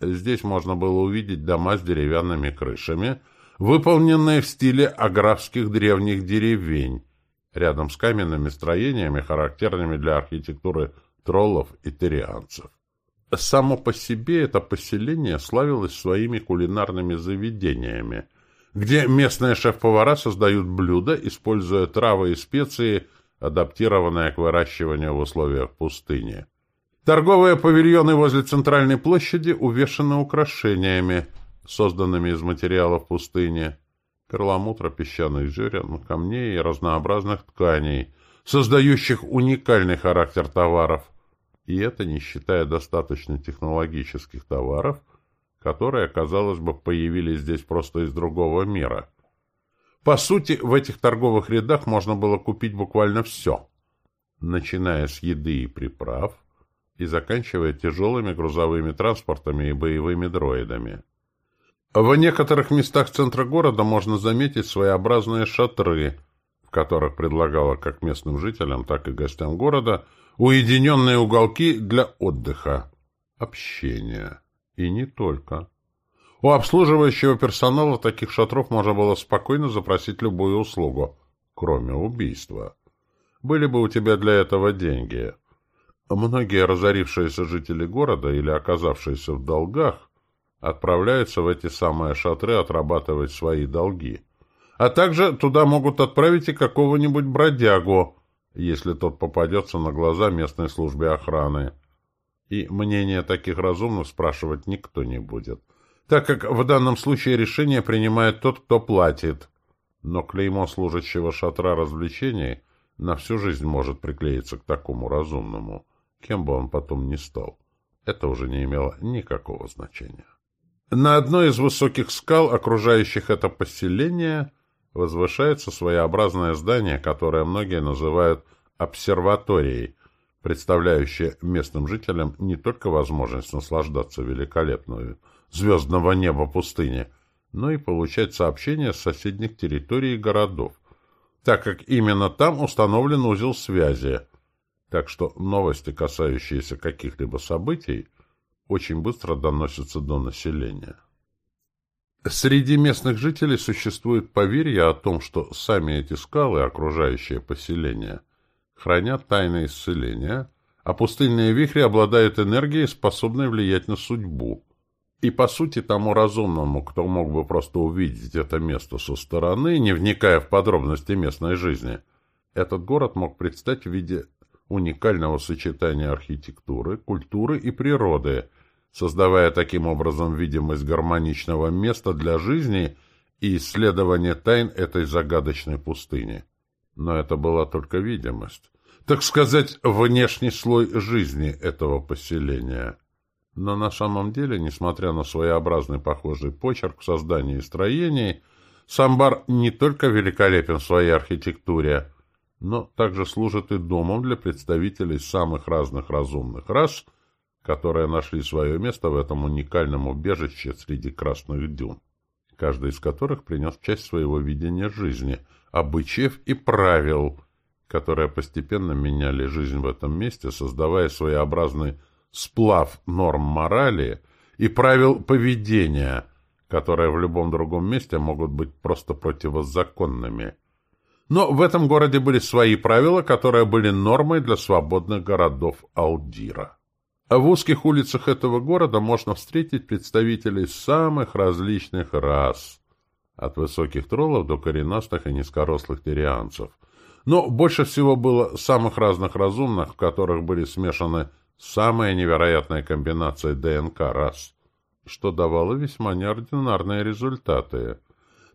Здесь можно было увидеть дома с деревянными крышами, выполненные в стиле аграфских древних деревень, рядом с каменными строениями, характерными для архитектуры троллов и терианцев. Само по себе это поселение славилось своими кулинарными заведениями, где местные шеф-повара создают блюда, используя травы и специи, адаптированные к выращиванию в условиях пустыни. Торговые павильоны возле центральной площади увешаны украшениями, созданными из материалов пустыни перламутра, песчаных зерен, камней и разнообразных тканей, создающих уникальный характер товаров. И это не считая достаточно технологических товаров, которые, казалось бы, появились здесь просто из другого мира. По сути, в этих торговых рядах можно было купить буквально все, начиная с еды и приправ и заканчивая тяжелыми грузовыми транспортами и боевыми дроидами. В некоторых местах центра города можно заметить своеобразные шатры, в которых предлагало как местным жителям, так и гостям города уединенные уголки для отдыха, общения. И не только. У обслуживающего персонала таких шатров можно было спокойно запросить любую услугу, кроме убийства. Были бы у тебя для этого деньги. Многие разорившиеся жители города или оказавшиеся в долгах отправляются в эти самые шатры отрабатывать свои долги. А также туда могут отправить и какого-нибудь бродягу, если тот попадется на глаза местной службе охраны. И мнение таких разумных спрашивать никто не будет, так как в данном случае решение принимает тот, кто платит. Но клеймо служащего шатра развлечений на всю жизнь может приклеиться к такому разумному, кем бы он потом ни стал. Это уже не имело никакого значения. На одной из высоких скал, окружающих это поселение, возвышается своеобразное здание, которое многие называют обсерваторией, представляющее местным жителям не только возможность наслаждаться великолепной звездного неба пустыни, но и получать сообщения с соседних территорий и городов, так как именно там установлен узел связи, так что новости, касающиеся каких-либо событий, очень быстро доносятся до населения. Среди местных жителей существует поверье о том, что сами эти скалы, окружающие поселение, хранят тайны исцеления, а пустынные вихри обладают энергией, способной влиять на судьбу. И, по сути, тому разумному, кто мог бы просто увидеть это место со стороны, не вникая в подробности местной жизни, этот город мог предстать в виде уникального сочетания архитектуры, культуры и природы, создавая таким образом видимость гармоничного места для жизни и исследования тайн этой загадочной пустыни. Но это была только видимость. так сказать, внешний слой жизни этого поселения. Но на самом деле, несмотря на своеобразный похожий почерк в создании и строении, Самбар не только великолепен в своей архитектуре, но также служит и домом для представителей самых разных разумных рас, которые нашли свое место в этом уникальном убежище среди красных дюн, каждый из которых принес часть своего видения жизни, обычаев и правил, которые постепенно меняли жизнь в этом месте, создавая своеобразный сплав норм морали и правил поведения, которые в любом другом месте могут быть просто противозаконными. Но в этом городе были свои правила, которые были нормой для свободных городов Алдира. А в узких улицах этого города можно встретить представителей самых различных рас, от высоких троллов до коренастых и низкорослых тирианцев. Но больше всего было самых разных разумных, в которых были смешаны самые невероятные комбинации ДНК рас, что давало весьма неординарные результаты.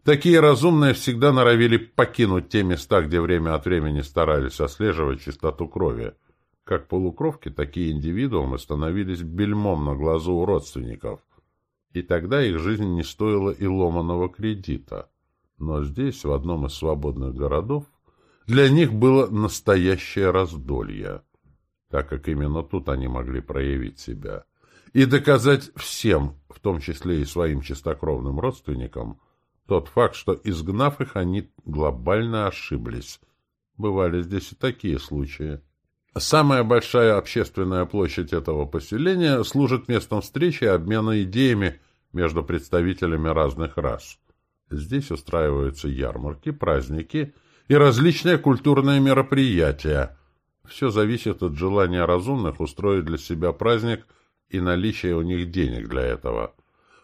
Такие разумные всегда норовили покинуть те места, где время от времени старались отслеживать чистоту крови. Как полукровки, такие индивидуумы становились бельмом на глазу у родственников. И тогда их жизнь не стоила и ломаного кредита. Но здесь, в одном из свободных городов, для них было настоящее раздолье, так как именно тут они могли проявить себя и доказать всем, в том числе и своим чистокровным родственникам, тот факт, что, изгнав их, они глобально ошиблись. Бывали здесь и такие случаи. Самая большая общественная площадь этого поселения служит местом встречи и обмена идеями между представителями разных рас. Здесь устраиваются ярмарки, праздники и различные культурные мероприятия. Все зависит от желания разумных устроить для себя праздник и наличия у них денег для этого.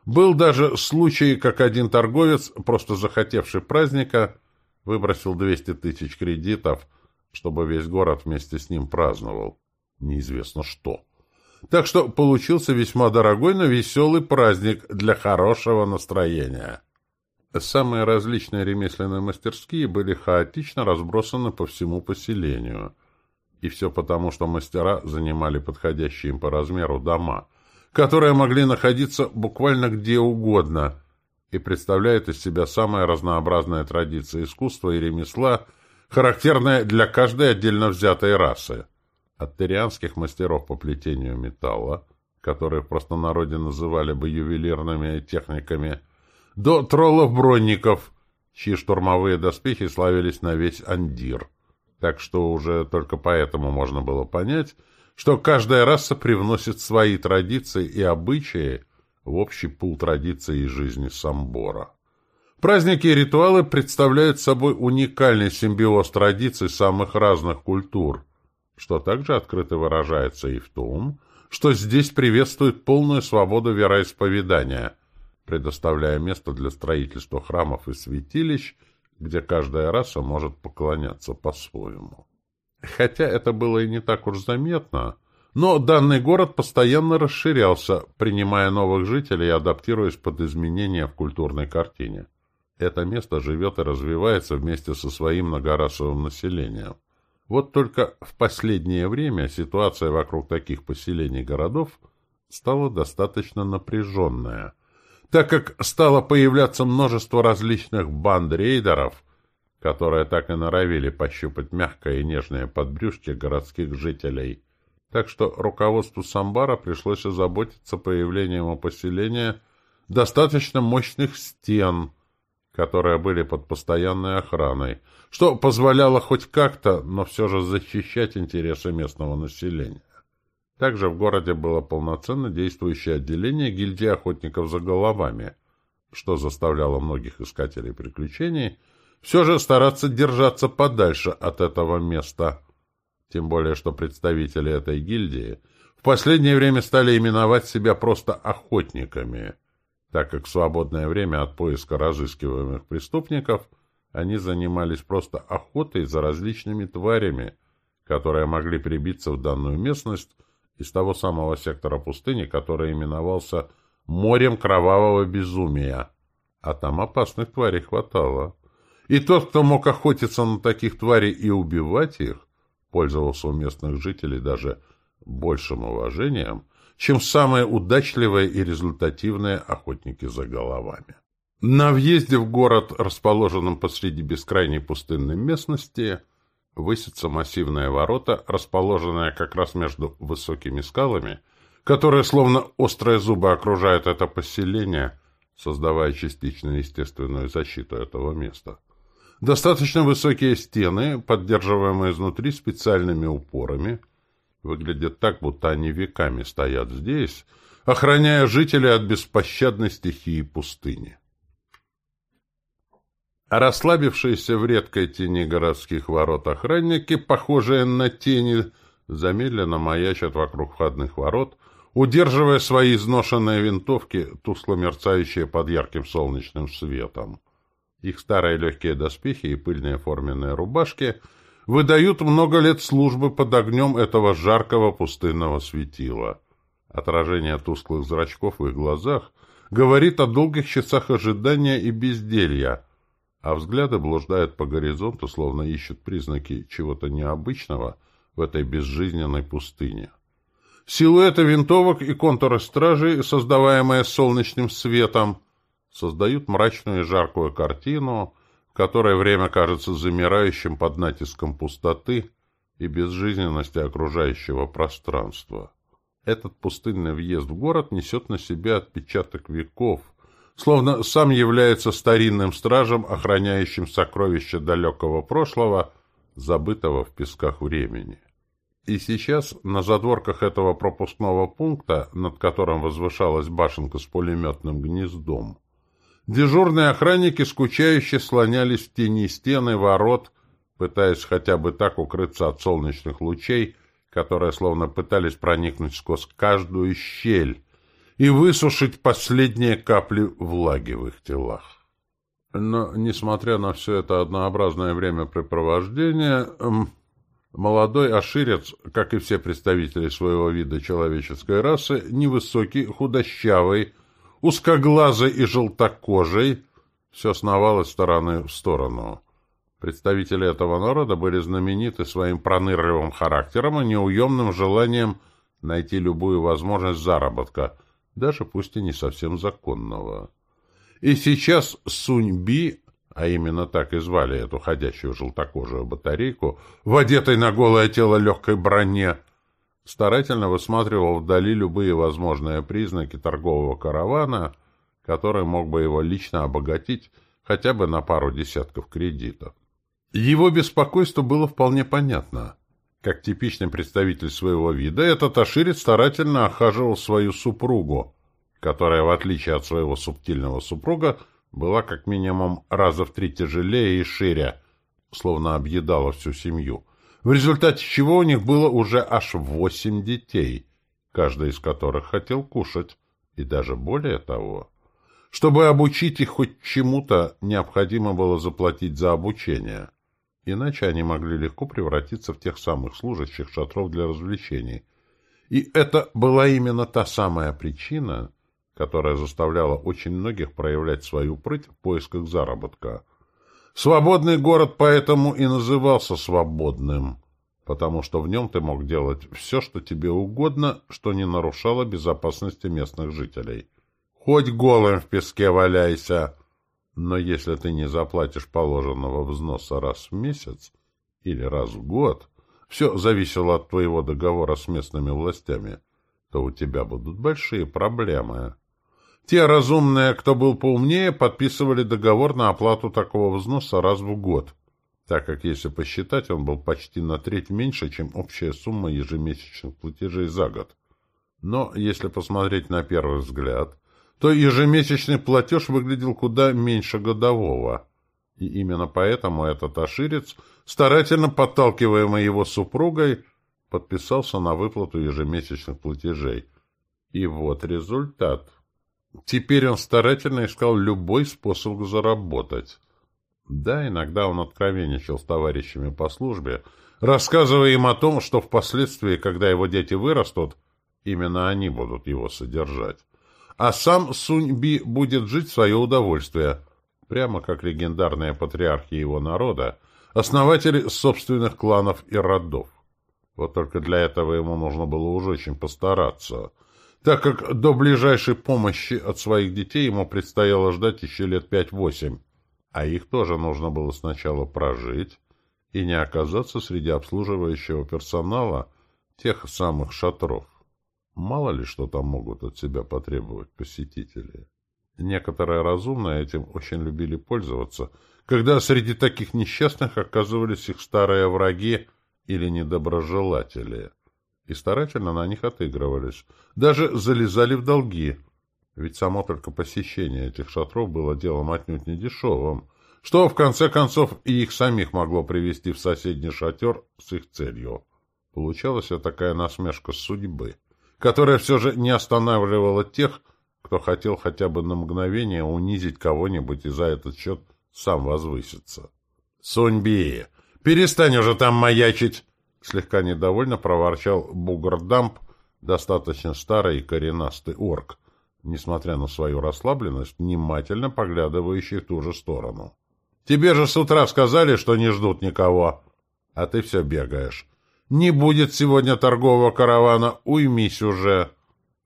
Был даже случай, как один торговец, просто захотевший праздника, выбросил 200 тысяч кредитов, чтобы весь город вместе с ним праздновал. Неизвестно что. Так что получился весьма дорогой, но веселый праздник для хорошего настроения. Самые различные ремесленные мастерские были хаотично разбросаны по всему поселению. И все потому, что мастера занимали подходящие им по размеру дома – которые могли находиться буквально где угодно и представляют из себя самая разнообразная традиция искусства и ремесла, характерная для каждой отдельно взятой расы. От терианских мастеров по плетению металла, которых просто народе называли бы ювелирными техниками, до троллов-бронников, чьи штурмовые доспехи славились на весь Андир. Так что уже только поэтому можно было понять, что каждая раса привносит свои традиции и обычаи в общий пул традиций и жизни Самбора. Праздники и ритуалы представляют собой уникальный симбиоз традиций самых разных культур, что также открыто выражается и в том, что здесь приветствует полную свободу вероисповедания, предоставляя место для строительства храмов и святилищ, где каждая раса может поклоняться по-своему. Хотя это было и не так уж заметно, но данный город постоянно расширялся, принимая новых жителей и адаптируясь под изменения в культурной картине. Это место живет и развивается вместе со своим многорасовым населением. Вот только в последнее время ситуация вокруг таких поселений городов стала достаточно напряженная, так как стало появляться множество различных банд рейдеров – которые так и норовили пощупать мягкое и нежное подбрюшье городских жителей. Так что руководству Самбара пришлось озаботиться появлением у поселения достаточно мощных стен, которые были под постоянной охраной, что позволяло хоть как-то, но все же защищать интересы местного населения. Также в городе было полноценно действующее отделение гильдии охотников за головами, что заставляло многих искателей приключений – все же стараться держаться подальше от этого места. Тем более, что представители этой гильдии в последнее время стали именовать себя просто охотниками, так как в свободное время от поиска разыскиваемых преступников они занимались просто охотой за различными тварями, которые могли прибиться в данную местность из того самого сектора пустыни, который именовался «морем кровавого безумия». А там опасных тварей хватало. И тот, кто мог охотиться на таких тварей и убивать их, пользовался у местных жителей даже большим уважением, чем самые удачливые и результативные охотники за головами. На въезде в город, расположенном посреди бескрайней пустынной местности, высятся массивные ворота, расположенные как раз между высокими скалами, которые, словно острые зубы, окружают это поселение, создавая частично естественную защиту этого места. Достаточно высокие стены, поддерживаемые изнутри специальными упорами, выглядят так, будто они веками стоят здесь, охраняя жителей от беспощадной стихии пустыни. Расслабившиеся в редкой тени городских ворот охранники, похожие на тени, замедленно маячат вокруг входных ворот, удерживая свои изношенные винтовки, тускло мерцающие под ярким солнечным светом. Их старые легкие доспехи и пыльные форменные рубашки выдают много лет службы под огнем этого жаркого пустынного светила. Отражение тусклых зрачков в их глазах говорит о долгих часах ожидания и безделья — а взгляды блуждают по горизонту, словно ищут признаки чего-то необычного в этой безжизненной пустыне. Силуэты винтовок и контуры стражей, создаваемые солнечным светом, создают мрачную и жаркую картину, в которой время кажется замирающим под натиском пустоты и безжизненности окружающего пространства. Этот пустынный въезд в город несет на себе отпечаток веков – словно сам является старинным стражем, охраняющим сокровища далекого прошлого, забытого в песках времени. И сейчас на задворках этого пропускного пункта, над которым возвышалась башенка с пулеметным гнездом, дежурные охранники скучающе слонялись в тени стены ворот, пытаясь хотя бы так укрыться от солнечных лучей, которые словно пытались проникнуть сквозь каждую щель, и высушить последние капли влаги в их телах. Но, несмотря на все это однообразное времяпрепровождение, эм, молодой аширец, как и все представители своего вида человеческой расы, невысокий, худощавый, узкоглазый и желтокожий, все сновал из стороны в сторону. Представители этого народа были знамениты своим пронырливым характером и неуемным желанием найти любую возможность заработка – даже пусть и не совсем законного. И сейчас Суньби, а именно так и звали эту ходящую желтокожую батарейку, в одетой на голое тело легкой броне, старательно высматривал вдали любые возможные признаки торгового каравана, который мог бы его лично обогатить хотя бы на пару десятков кредитов. Его беспокойство было вполне понятно. Как типичный представитель своего вида, этот аширец старательно охаживал свою супругу, которая, в отличие от своего субтильного супруга, была как минимум раза в три тяжелее и шире, словно объедала всю семью, в результате чего у них было уже аж восемь детей, каждый из которых хотел кушать, и даже более того. Чтобы обучить их хоть чему-то, необходимо было заплатить за обучение – Иначе они могли легко превратиться в тех самых служащих шатров для развлечений. И это была именно та самая причина, которая заставляла очень многих проявлять свою прыть в поисках заработка. Свободный город поэтому и назывался свободным, потому что в нем ты мог делать все, что тебе угодно, что не нарушало безопасности местных жителей. Хоть голым в песке валяйся, но если ты не заплатишь положенного взноса раз в месяц или раз в год, все зависело от твоего договора с местными властями, то у тебя будут большие проблемы. Те разумные, кто был поумнее, подписывали договор на оплату такого взноса раз в год, так как, если посчитать, он был почти на треть меньше, чем общая сумма ежемесячных платежей за год. Но, если посмотреть на первый взгляд, то ежемесячный платеж выглядел куда меньше годового. И именно поэтому этот аширец, старательно подталкиваемый его супругой, подписался на выплату ежемесячных платежей. И вот результат. Теперь он старательно искал любой способ заработать. Да, иногда он откровенничал с товарищами по службе, рассказывая им о том, что впоследствии, когда его дети вырастут, именно они будут его содержать а сам Сунь-Би будет жить в свое удовольствие, прямо как легендарные патриархи его народа, основатели собственных кланов и родов. Вот только для этого ему нужно было уже очень постараться, так как до ближайшей помощи от своих детей ему предстояло ждать еще лет пять-восемь, а их тоже нужно было сначала прожить и не оказаться среди обслуживающего персонала тех самых шатров. Мало ли что там могут от себя потребовать посетители. Некоторые разумные этим очень любили пользоваться, когда среди таких несчастных оказывались их старые враги или недоброжелатели, и старательно на них отыгрывались, даже залезали в долги, ведь само только посещение этих шатров было делом отнюдь не дешевым, что, в конце концов, и их самих могло привести в соседний шатер с их целью. Получалась такая насмешка судьбы, которая все же не останавливала тех, кто хотел хотя бы на мгновение унизить кого-нибудь и за этот счет сам возвыситься. «Суньби, перестань уже там маячить!» Слегка недовольно проворчал Бугрдамп, достаточно старый и коренастый орк, несмотря на свою расслабленность, внимательно поглядывающий в ту же сторону. «Тебе же с утра сказали, что не ждут никого, а ты все бегаешь. Не будет сегодня торгового каравана, уймись уже!»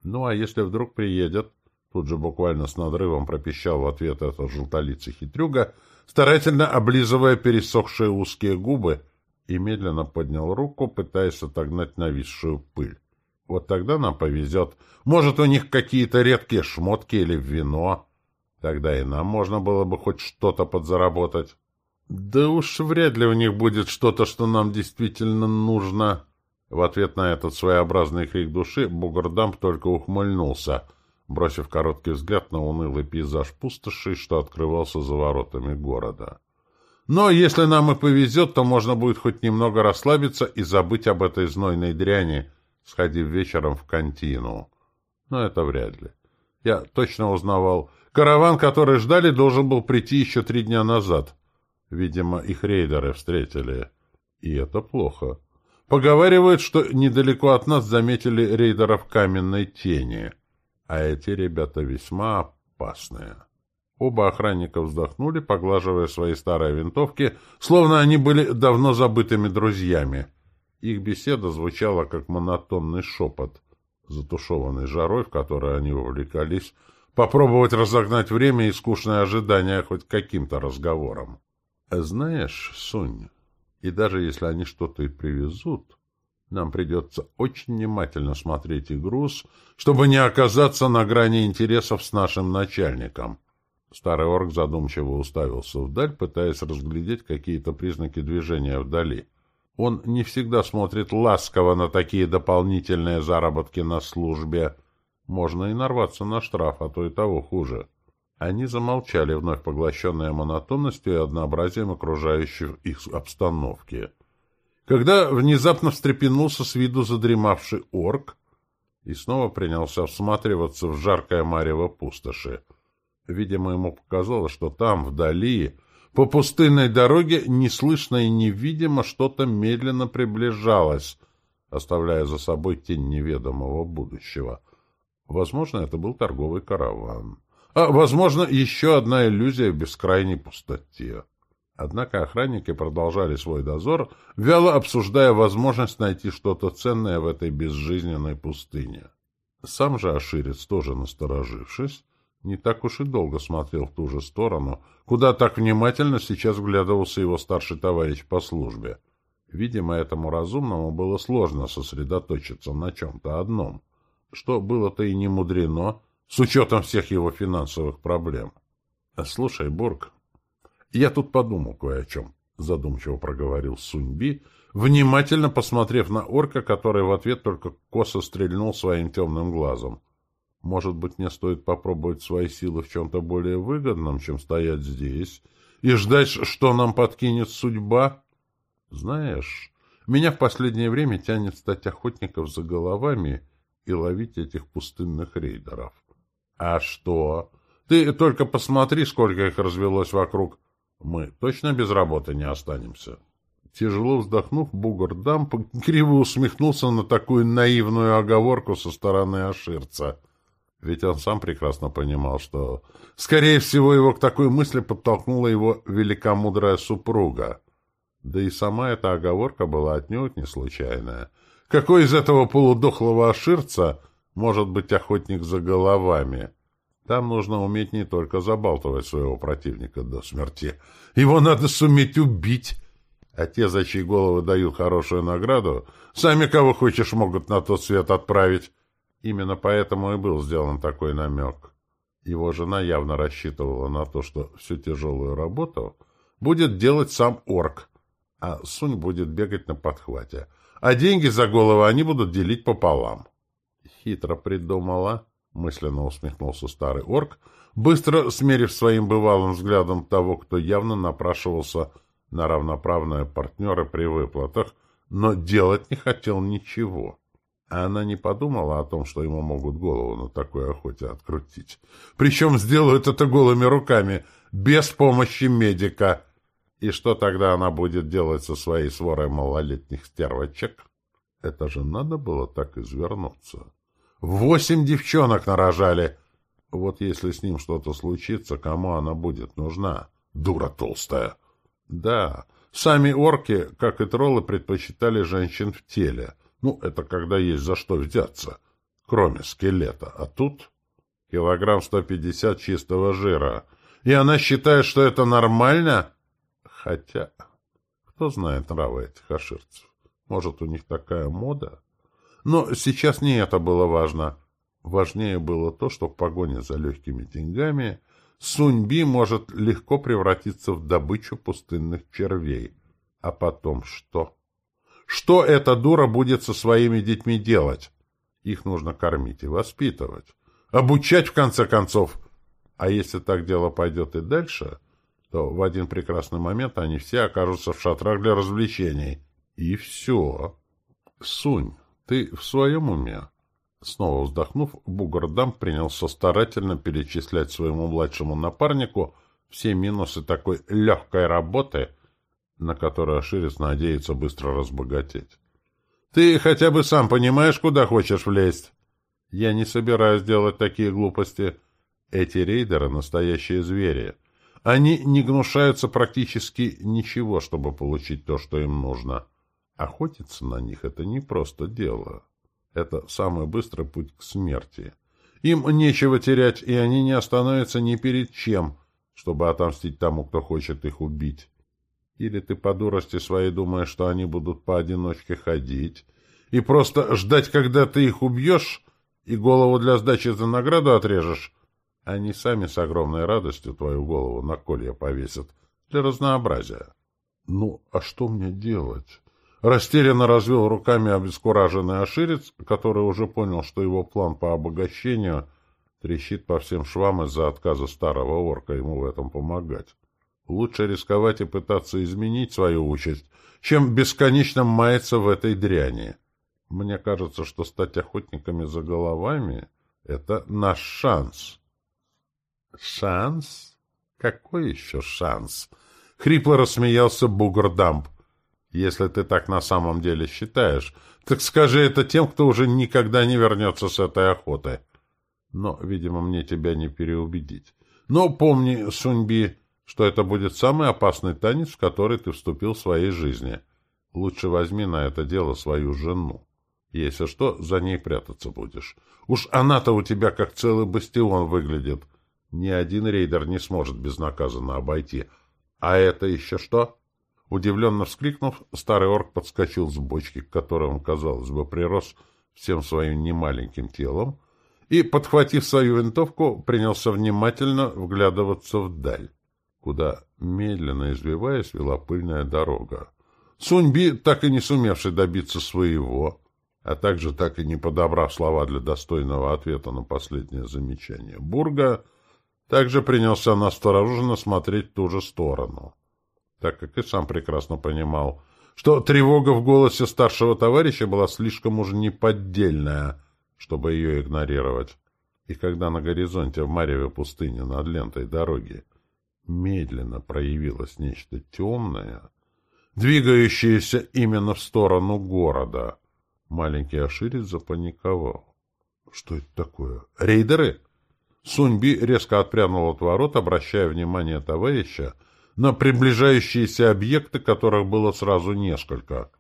«Ну, а если вдруг приедет?» Тут же буквально с надрывом пропищал в ответ этот желтолицый хитрюга, старательно облизывая пересохшие узкие губы, и медленно поднял руку, пытаясь отогнать нависшую пыль. Вот тогда нам повезет. Может, у них какие-то редкие шмотки или вино. Тогда и нам можно было бы хоть что-то подзаработать. Да уж вряд ли у них будет что-то, что нам действительно нужно. В ответ на этот своеобразный крик души Бугурдамп только ухмыльнулся, бросив короткий взгляд на унылый пейзаж пустоши, что открывался за воротами города. Но если нам и повезет, то можно будет хоть немного расслабиться и забыть об этой знойной дряни, сходив вечером в контину. Но это вряд ли. Я точно узнавал. Караван, который ждали, должен был прийти еще три дня назад. Видимо, их рейдеры встретили. И это плохо. Поговаривают, что недалеко от нас заметили рейдеров каменной тени. А эти ребята весьма опасные. Оба охранника вздохнули, поглаживая свои старые винтовки, словно они были давно забытыми друзьями. Их беседа звучала как монотонный шепот, затушеванный жарой, в которой они увлекались, попробовать разогнать время и скучное ожидание хоть каким-то разговором. «Знаешь, Сунь, и даже если они что-то и привезут, нам придется очень внимательно смотреть и груз, чтобы не оказаться на грани интересов с нашим начальником». Старый орк задумчиво уставился вдаль, пытаясь разглядеть какие-то признаки движения вдали. Он не всегда смотрит ласково на такие дополнительные заработки на службе. Можно и нарваться на штраф, а то и того хуже. Они замолчали, вновь поглощенные монотонностью и однообразием окружающей их обстановки. Когда внезапно встрепенулся с виду задремавший орк и снова принялся всматриваться в жаркое марево пустоши — Видимо, ему показалось, что там, вдали, по пустынной дороге, неслышно и невидимо что-то медленно приближалось, оставляя за собой тень неведомого будущего. Возможно, это был торговый караван. А, возможно, еще одна иллюзия в бескрайней пустоте. Однако охранники продолжали свой дозор, вяло обсуждая возможность найти что-то ценное в этой безжизненной пустыне. Сам же Аширец, тоже насторожившись, не так уж и долго смотрел в ту же сторону, куда так внимательно сейчас вглядывался его старший товарищ по службе. Видимо, этому разумному было сложно сосредоточиться на чем-то одном, что было-то и не мудрено, с учетом всех его финансовых проблем. — Слушай, Бург, я тут подумал кое о чем, — задумчиво проговорил Суньби, внимательно посмотрев на орка, который в ответ только косо стрельнул своим темным глазом. — может быть, мне стоит попробовать свои силы в чем-то более выгодном, чем стоять здесь и ждать, что нам подкинет судьба? Знаешь, меня в последнее время тянет стать охотником за головами и ловить этих пустынных рейдеров. А что? Ты только посмотри, сколько их развелось вокруг. Мы точно без работы не останемся. Тяжело вздохнув, бугор Дамп криво усмехнулся на такую наивную оговорку со стороны Аширца — ведь он сам прекрасно понимал, что, скорее всего, его к такой мысли подтолкнула его великомудрая супруга. Да и сама эта оговорка была отнюдь не случайная. Какой из этого полудохлого оширца может быть охотник за головами? Там нужно уметь не только забалтывать своего противника до смерти. Его надо суметь убить. А те, за чьи головы дают хорошую награду, сами кого хочешь могут на тот свет отправить. Именно поэтому и был сделан такой намек. Его жена явно рассчитывала на то, что всю тяжелую работу будет делать сам орк, а Сунь будет бегать на подхвате. А деньги за голову они будут делить пополам. Хитро придумала, мысленно усмехнулся старый орк, быстро смерив своим бывалым взглядом того, кто явно напрашивался на равноправные партнеры при выплатах, но делать не хотел ничего. А она не подумала о том, что ему могут голову на такой охоте открутить. Причем сделают это голыми руками, без помощи медика. И что тогда она будет делать со своей сворой малолетних стервочек? Это же надо было так извернуться. Восемь девчонок нарожали. Вот если с ним что-то случится, кому она будет нужна? Дура толстая. Да, сами орки, как и троллы, предпочитали женщин в теле. Ну, это когда есть за что взяться, кроме скелета. А тут килограмм сто пятьдесят чистого жира. И она считает, что это нормально? Хотя, кто знает нравы этих аширцев? Может, у них такая мода? Но сейчас не это было важно. Важнее было то, что в погоне за легкими деньгами Суньби может легко превратиться в добычу пустынных червей. А потом что? Что эта дура будет со своими детьми делать? Их нужно кормить и воспитывать. Обучать, в конце концов. А если так дело пойдет и дальше, то в один прекрасный момент они все окажутся в шатрах для развлечений. И все. Сунь, ты в своем уме? Снова вздохнув, Бугардам принялся старательно перечислять своему младшему напарнику все минусы такой легкой работы, на которую Аширец надеется быстро разбогатеть. «Ты хотя бы сам понимаешь, куда хочешь влезть?» «Я не собираюсь делать такие глупости. Эти рейдеры — настоящие звери. Они не гнушаются практически ничего, чтобы получить то, что им нужно. Охотиться на них — это не просто дело». Это самый быстрый путь к смерти. Им нечего терять, и они не остановятся ни перед чем, чтобы отомстить тому, кто хочет их убить. Или ты по дурости своей думаешь, что они будут поодиночке ходить и просто ждать, когда ты их убьешь и голову для сдачи за награду отрежешь? Они сами с огромной радостью твою голову на колья повесят для разнообразия. Ну, а что мне делать? Растерянно развел руками обескураженный оширец, который уже понял, что его план по обогащению трещит по всем швам из-за отказа старого орка ему в этом помогать. Лучше рисковать и пытаться изменить свою участь, чем бесконечно маяться в этой дряни. Мне кажется, что стать охотниками за головами — это наш шанс. Шанс? Какой еще шанс? Хрипло рассмеялся Бугрдамп. Если ты так на самом деле считаешь, так скажи это тем, кто уже никогда не вернется с этой охоты. Но, видимо, мне тебя не переубедить. Но помни, Суньби, что это будет самый опасный танец, в который ты вступил в своей жизни. Лучше возьми на это дело свою жену. Если что, за ней прятаться будешь. Уж она-то у тебя как целый бастион выглядит. Ни один рейдер не сможет безнаказанно обойти. А это еще что? Удивленно вскрикнув, старый орк подскочил с бочки, к которому, казалось бы, прирос всем своим немаленьким телом, и, подхватив свою винтовку, принялся внимательно вглядываться вдаль, куда, медленно извиваясь, вела пыльная дорога. Суньби, так и не сумевший добиться своего, а также так и не подобрав слова для достойного ответа на последнее замечание Бурга, также принялся настороженно смотреть в ту же сторону так как и сам прекрасно понимал, что тревога в голосе старшего товарища была слишком уж неподдельная, чтобы ее игнорировать. И когда на горизонте в Марьеве пустыне над лентой дороги медленно проявилось нечто темное, двигающееся именно в сторону города, маленький Аширец запаниковал. Что это такое? Рейдеры? Суньби резко отпрянул от ворот, обращая внимание товарища на приближающиеся объекты, которых было сразу несколько.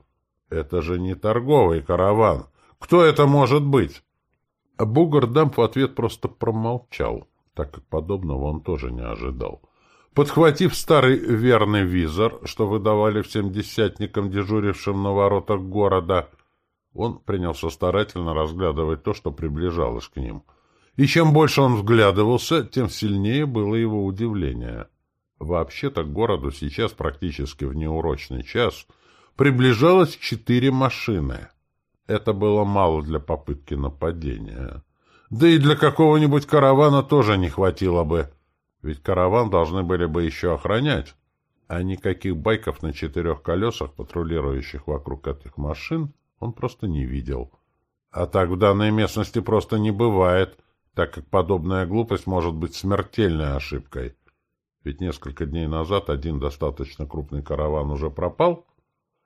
Это же не торговый караван. Кто это может быть? Бугардамп в ответ просто промолчал, так как подобного он тоже не ожидал. Подхватив старый верный визор, что выдавали всем десятникам, дежурившим на воротах города, он принялся старательно разглядывать то, что приближалось к ним. И чем больше он вглядывался, тем сильнее было его удивление. Вообще-то к городу сейчас практически в неурочный час приближалось четыре машины. Это было мало для попытки нападения. Да и для какого-нибудь каравана тоже не хватило бы, ведь караван должны были бы еще охранять. А никаких байков на четырех колесах, патрулирующих вокруг этих машин, он просто не видел. А так в данной местности просто не бывает, так как подобная глупость может быть смертельной ошибкой. Ведь несколько дней назад один достаточно крупный караван уже пропал,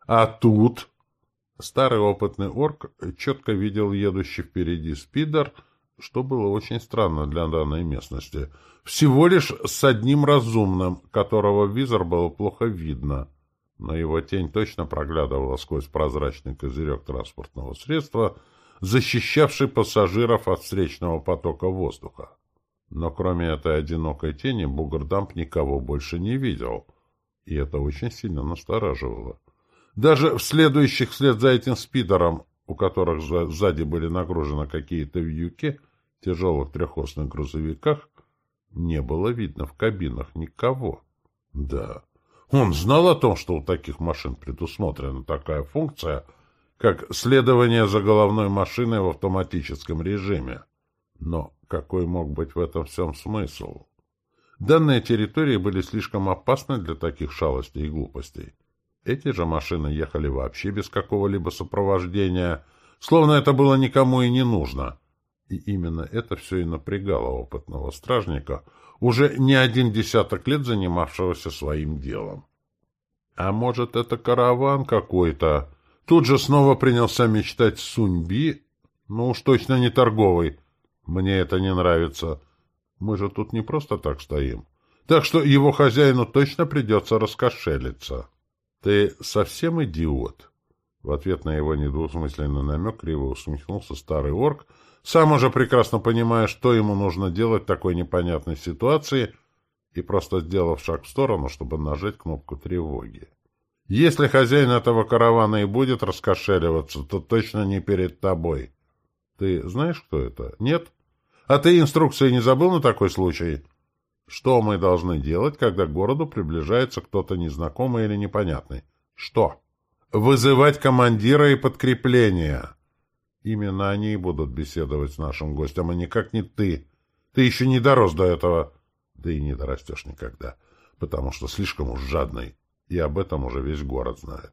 а тут... Старый опытный орк четко видел едущий впереди спидер, что было очень странно для данной местности. Всего лишь с одним разумным, которого визор было плохо видно — но его тень точно проглядывала сквозь прозрачный козырек транспортного средства, защищавший пассажиров от встречного потока воздуха. Но кроме этой одинокой тени Бугардамп никого больше не видел, и это очень сильно настораживало. Даже в следующих вслед за этим спидером, у которых сзади были нагружены какие-то вьюки, тяжелых трехосных грузовиках, не было видно в кабинах никого. Да, он знал о том, что у таких машин предусмотрена такая функция, как следование за головной машиной в автоматическом режиме. Но какой мог быть в этом всем смысл? Данные территории были слишком опасны для таких шалостей и глупостей. Эти же машины ехали вообще без какого-либо сопровождения, словно это было никому и не нужно. И именно это все и напрягало опытного стражника — уже не один десяток лет занимавшегося своим делом. А может, это караван какой-то? Тут же снова принялся мечтать Суньби. Ну уж точно не торговый. Мне это не нравится. Мы же тут не просто так стоим. Так что его хозяину точно придется раскошелиться. Ты совсем идиот? В ответ на его недвусмысленный намек криво усмехнулся старый орк, сам уже прекрасно понимая, что ему нужно делать в такой непонятной ситуации, и просто сделав шаг в сторону, чтобы нажать кнопку тревоги. Если хозяин этого каравана и будет раскошеливаться, то точно не перед тобой. Ты знаешь, кто это? Нет? А ты инструкции не забыл на такой случай? Что мы должны делать, когда к городу приближается кто-то незнакомый или непонятный? Что? Вызывать командира и подкрепление. Именно они и будут беседовать с нашим гостем, а никак не ты. Ты еще не дорос до этого. Да и не дорастешь никогда, потому что слишком уж жадный, и об этом уже весь город знает.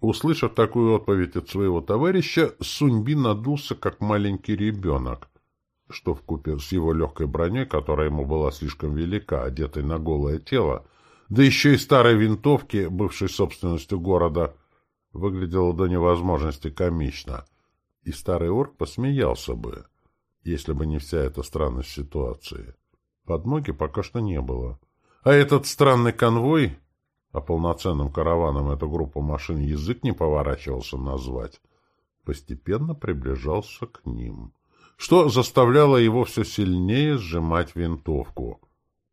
Услышав такую отповедь от своего товарища, Суньби надулся, как маленький ребенок, что вкупе с его легкой броней, которая ему была слишком велика, одетой на голое тело, да еще и старой винтовки, бывшей собственностью города, выглядело до невозможности комично — и старый орк посмеялся бы, если бы не вся эта странность ситуации. Подмоги пока что не было. А этот странный конвой, а полноценным караваном эту группу машин язык не поворачивался назвать, постепенно приближался к ним, что заставляло его все сильнее сжимать винтовку.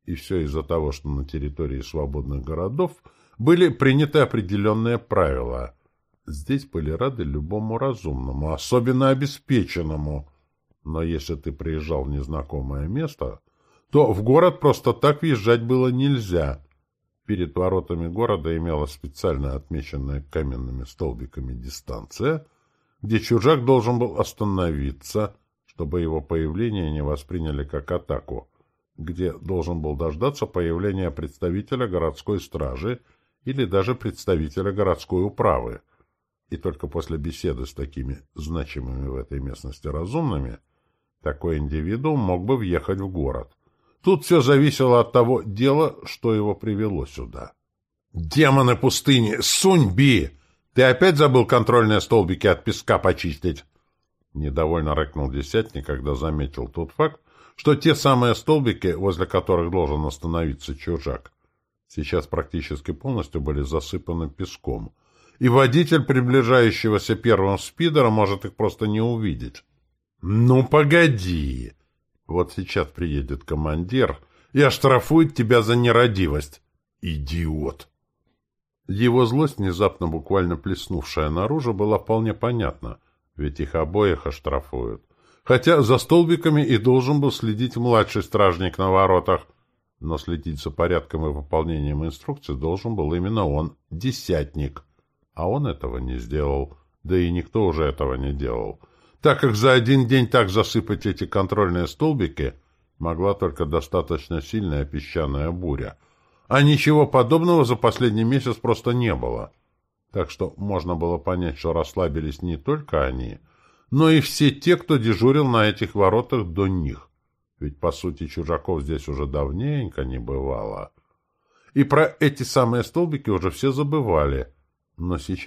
И все из-за того, что на территории свободных городов были приняты определенные правила — Здесь были рады любому разумному, особенно обеспеченному. Но если ты приезжал в незнакомое место, то в город просто так въезжать было нельзя. Перед воротами города имела специально отмеченная каменными столбиками дистанция, где чужак должен был остановиться, чтобы его появление не восприняли как атаку, где должен был дождаться появления представителя городской стражи или даже представителя городской управы — и только после беседы с такими значимыми в этой местности разумными такой индивидуум мог бы въехать в город. Тут все зависело от того дела, что его привело сюда. «Демоны пустыни! Сунь, Би! Ты опять забыл контрольные столбики от песка почистить?» Недовольно рыкнул десятник, когда заметил тот факт, что те самые столбики, возле которых должен остановиться чужак, сейчас практически полностью были засыпаны песком, и водитель приближающегося первым спидера может их просто не увидеть. «Ну, погоди!» Вот сейчас приедет командир и оштрафует тебя за нерадивость. Идиот! Его злость, внезапно буквально плеснувшая наружу, была вполне понятна, ведь их обоих оштрафуют. Хотя за столбиками и должен был следить младший стражник на воротах, но следить за порядком и выполнением инструкций должен был именно он, десятник. А он этого не сделал, да и никто уже этого не делал так как за один день так засыпать эти контрольные столбики могла только достаточно сильная песчаная буря. А ничего подобного за последний месяц просто не было. Так что можно было понять, что расслабились не только они, но и все те, кто дежурил на этих воротах до них. Ведь, по сути, чужаков здесь уже давненько не бывало. И про эти самые столбики уже все забывали. Но сейчас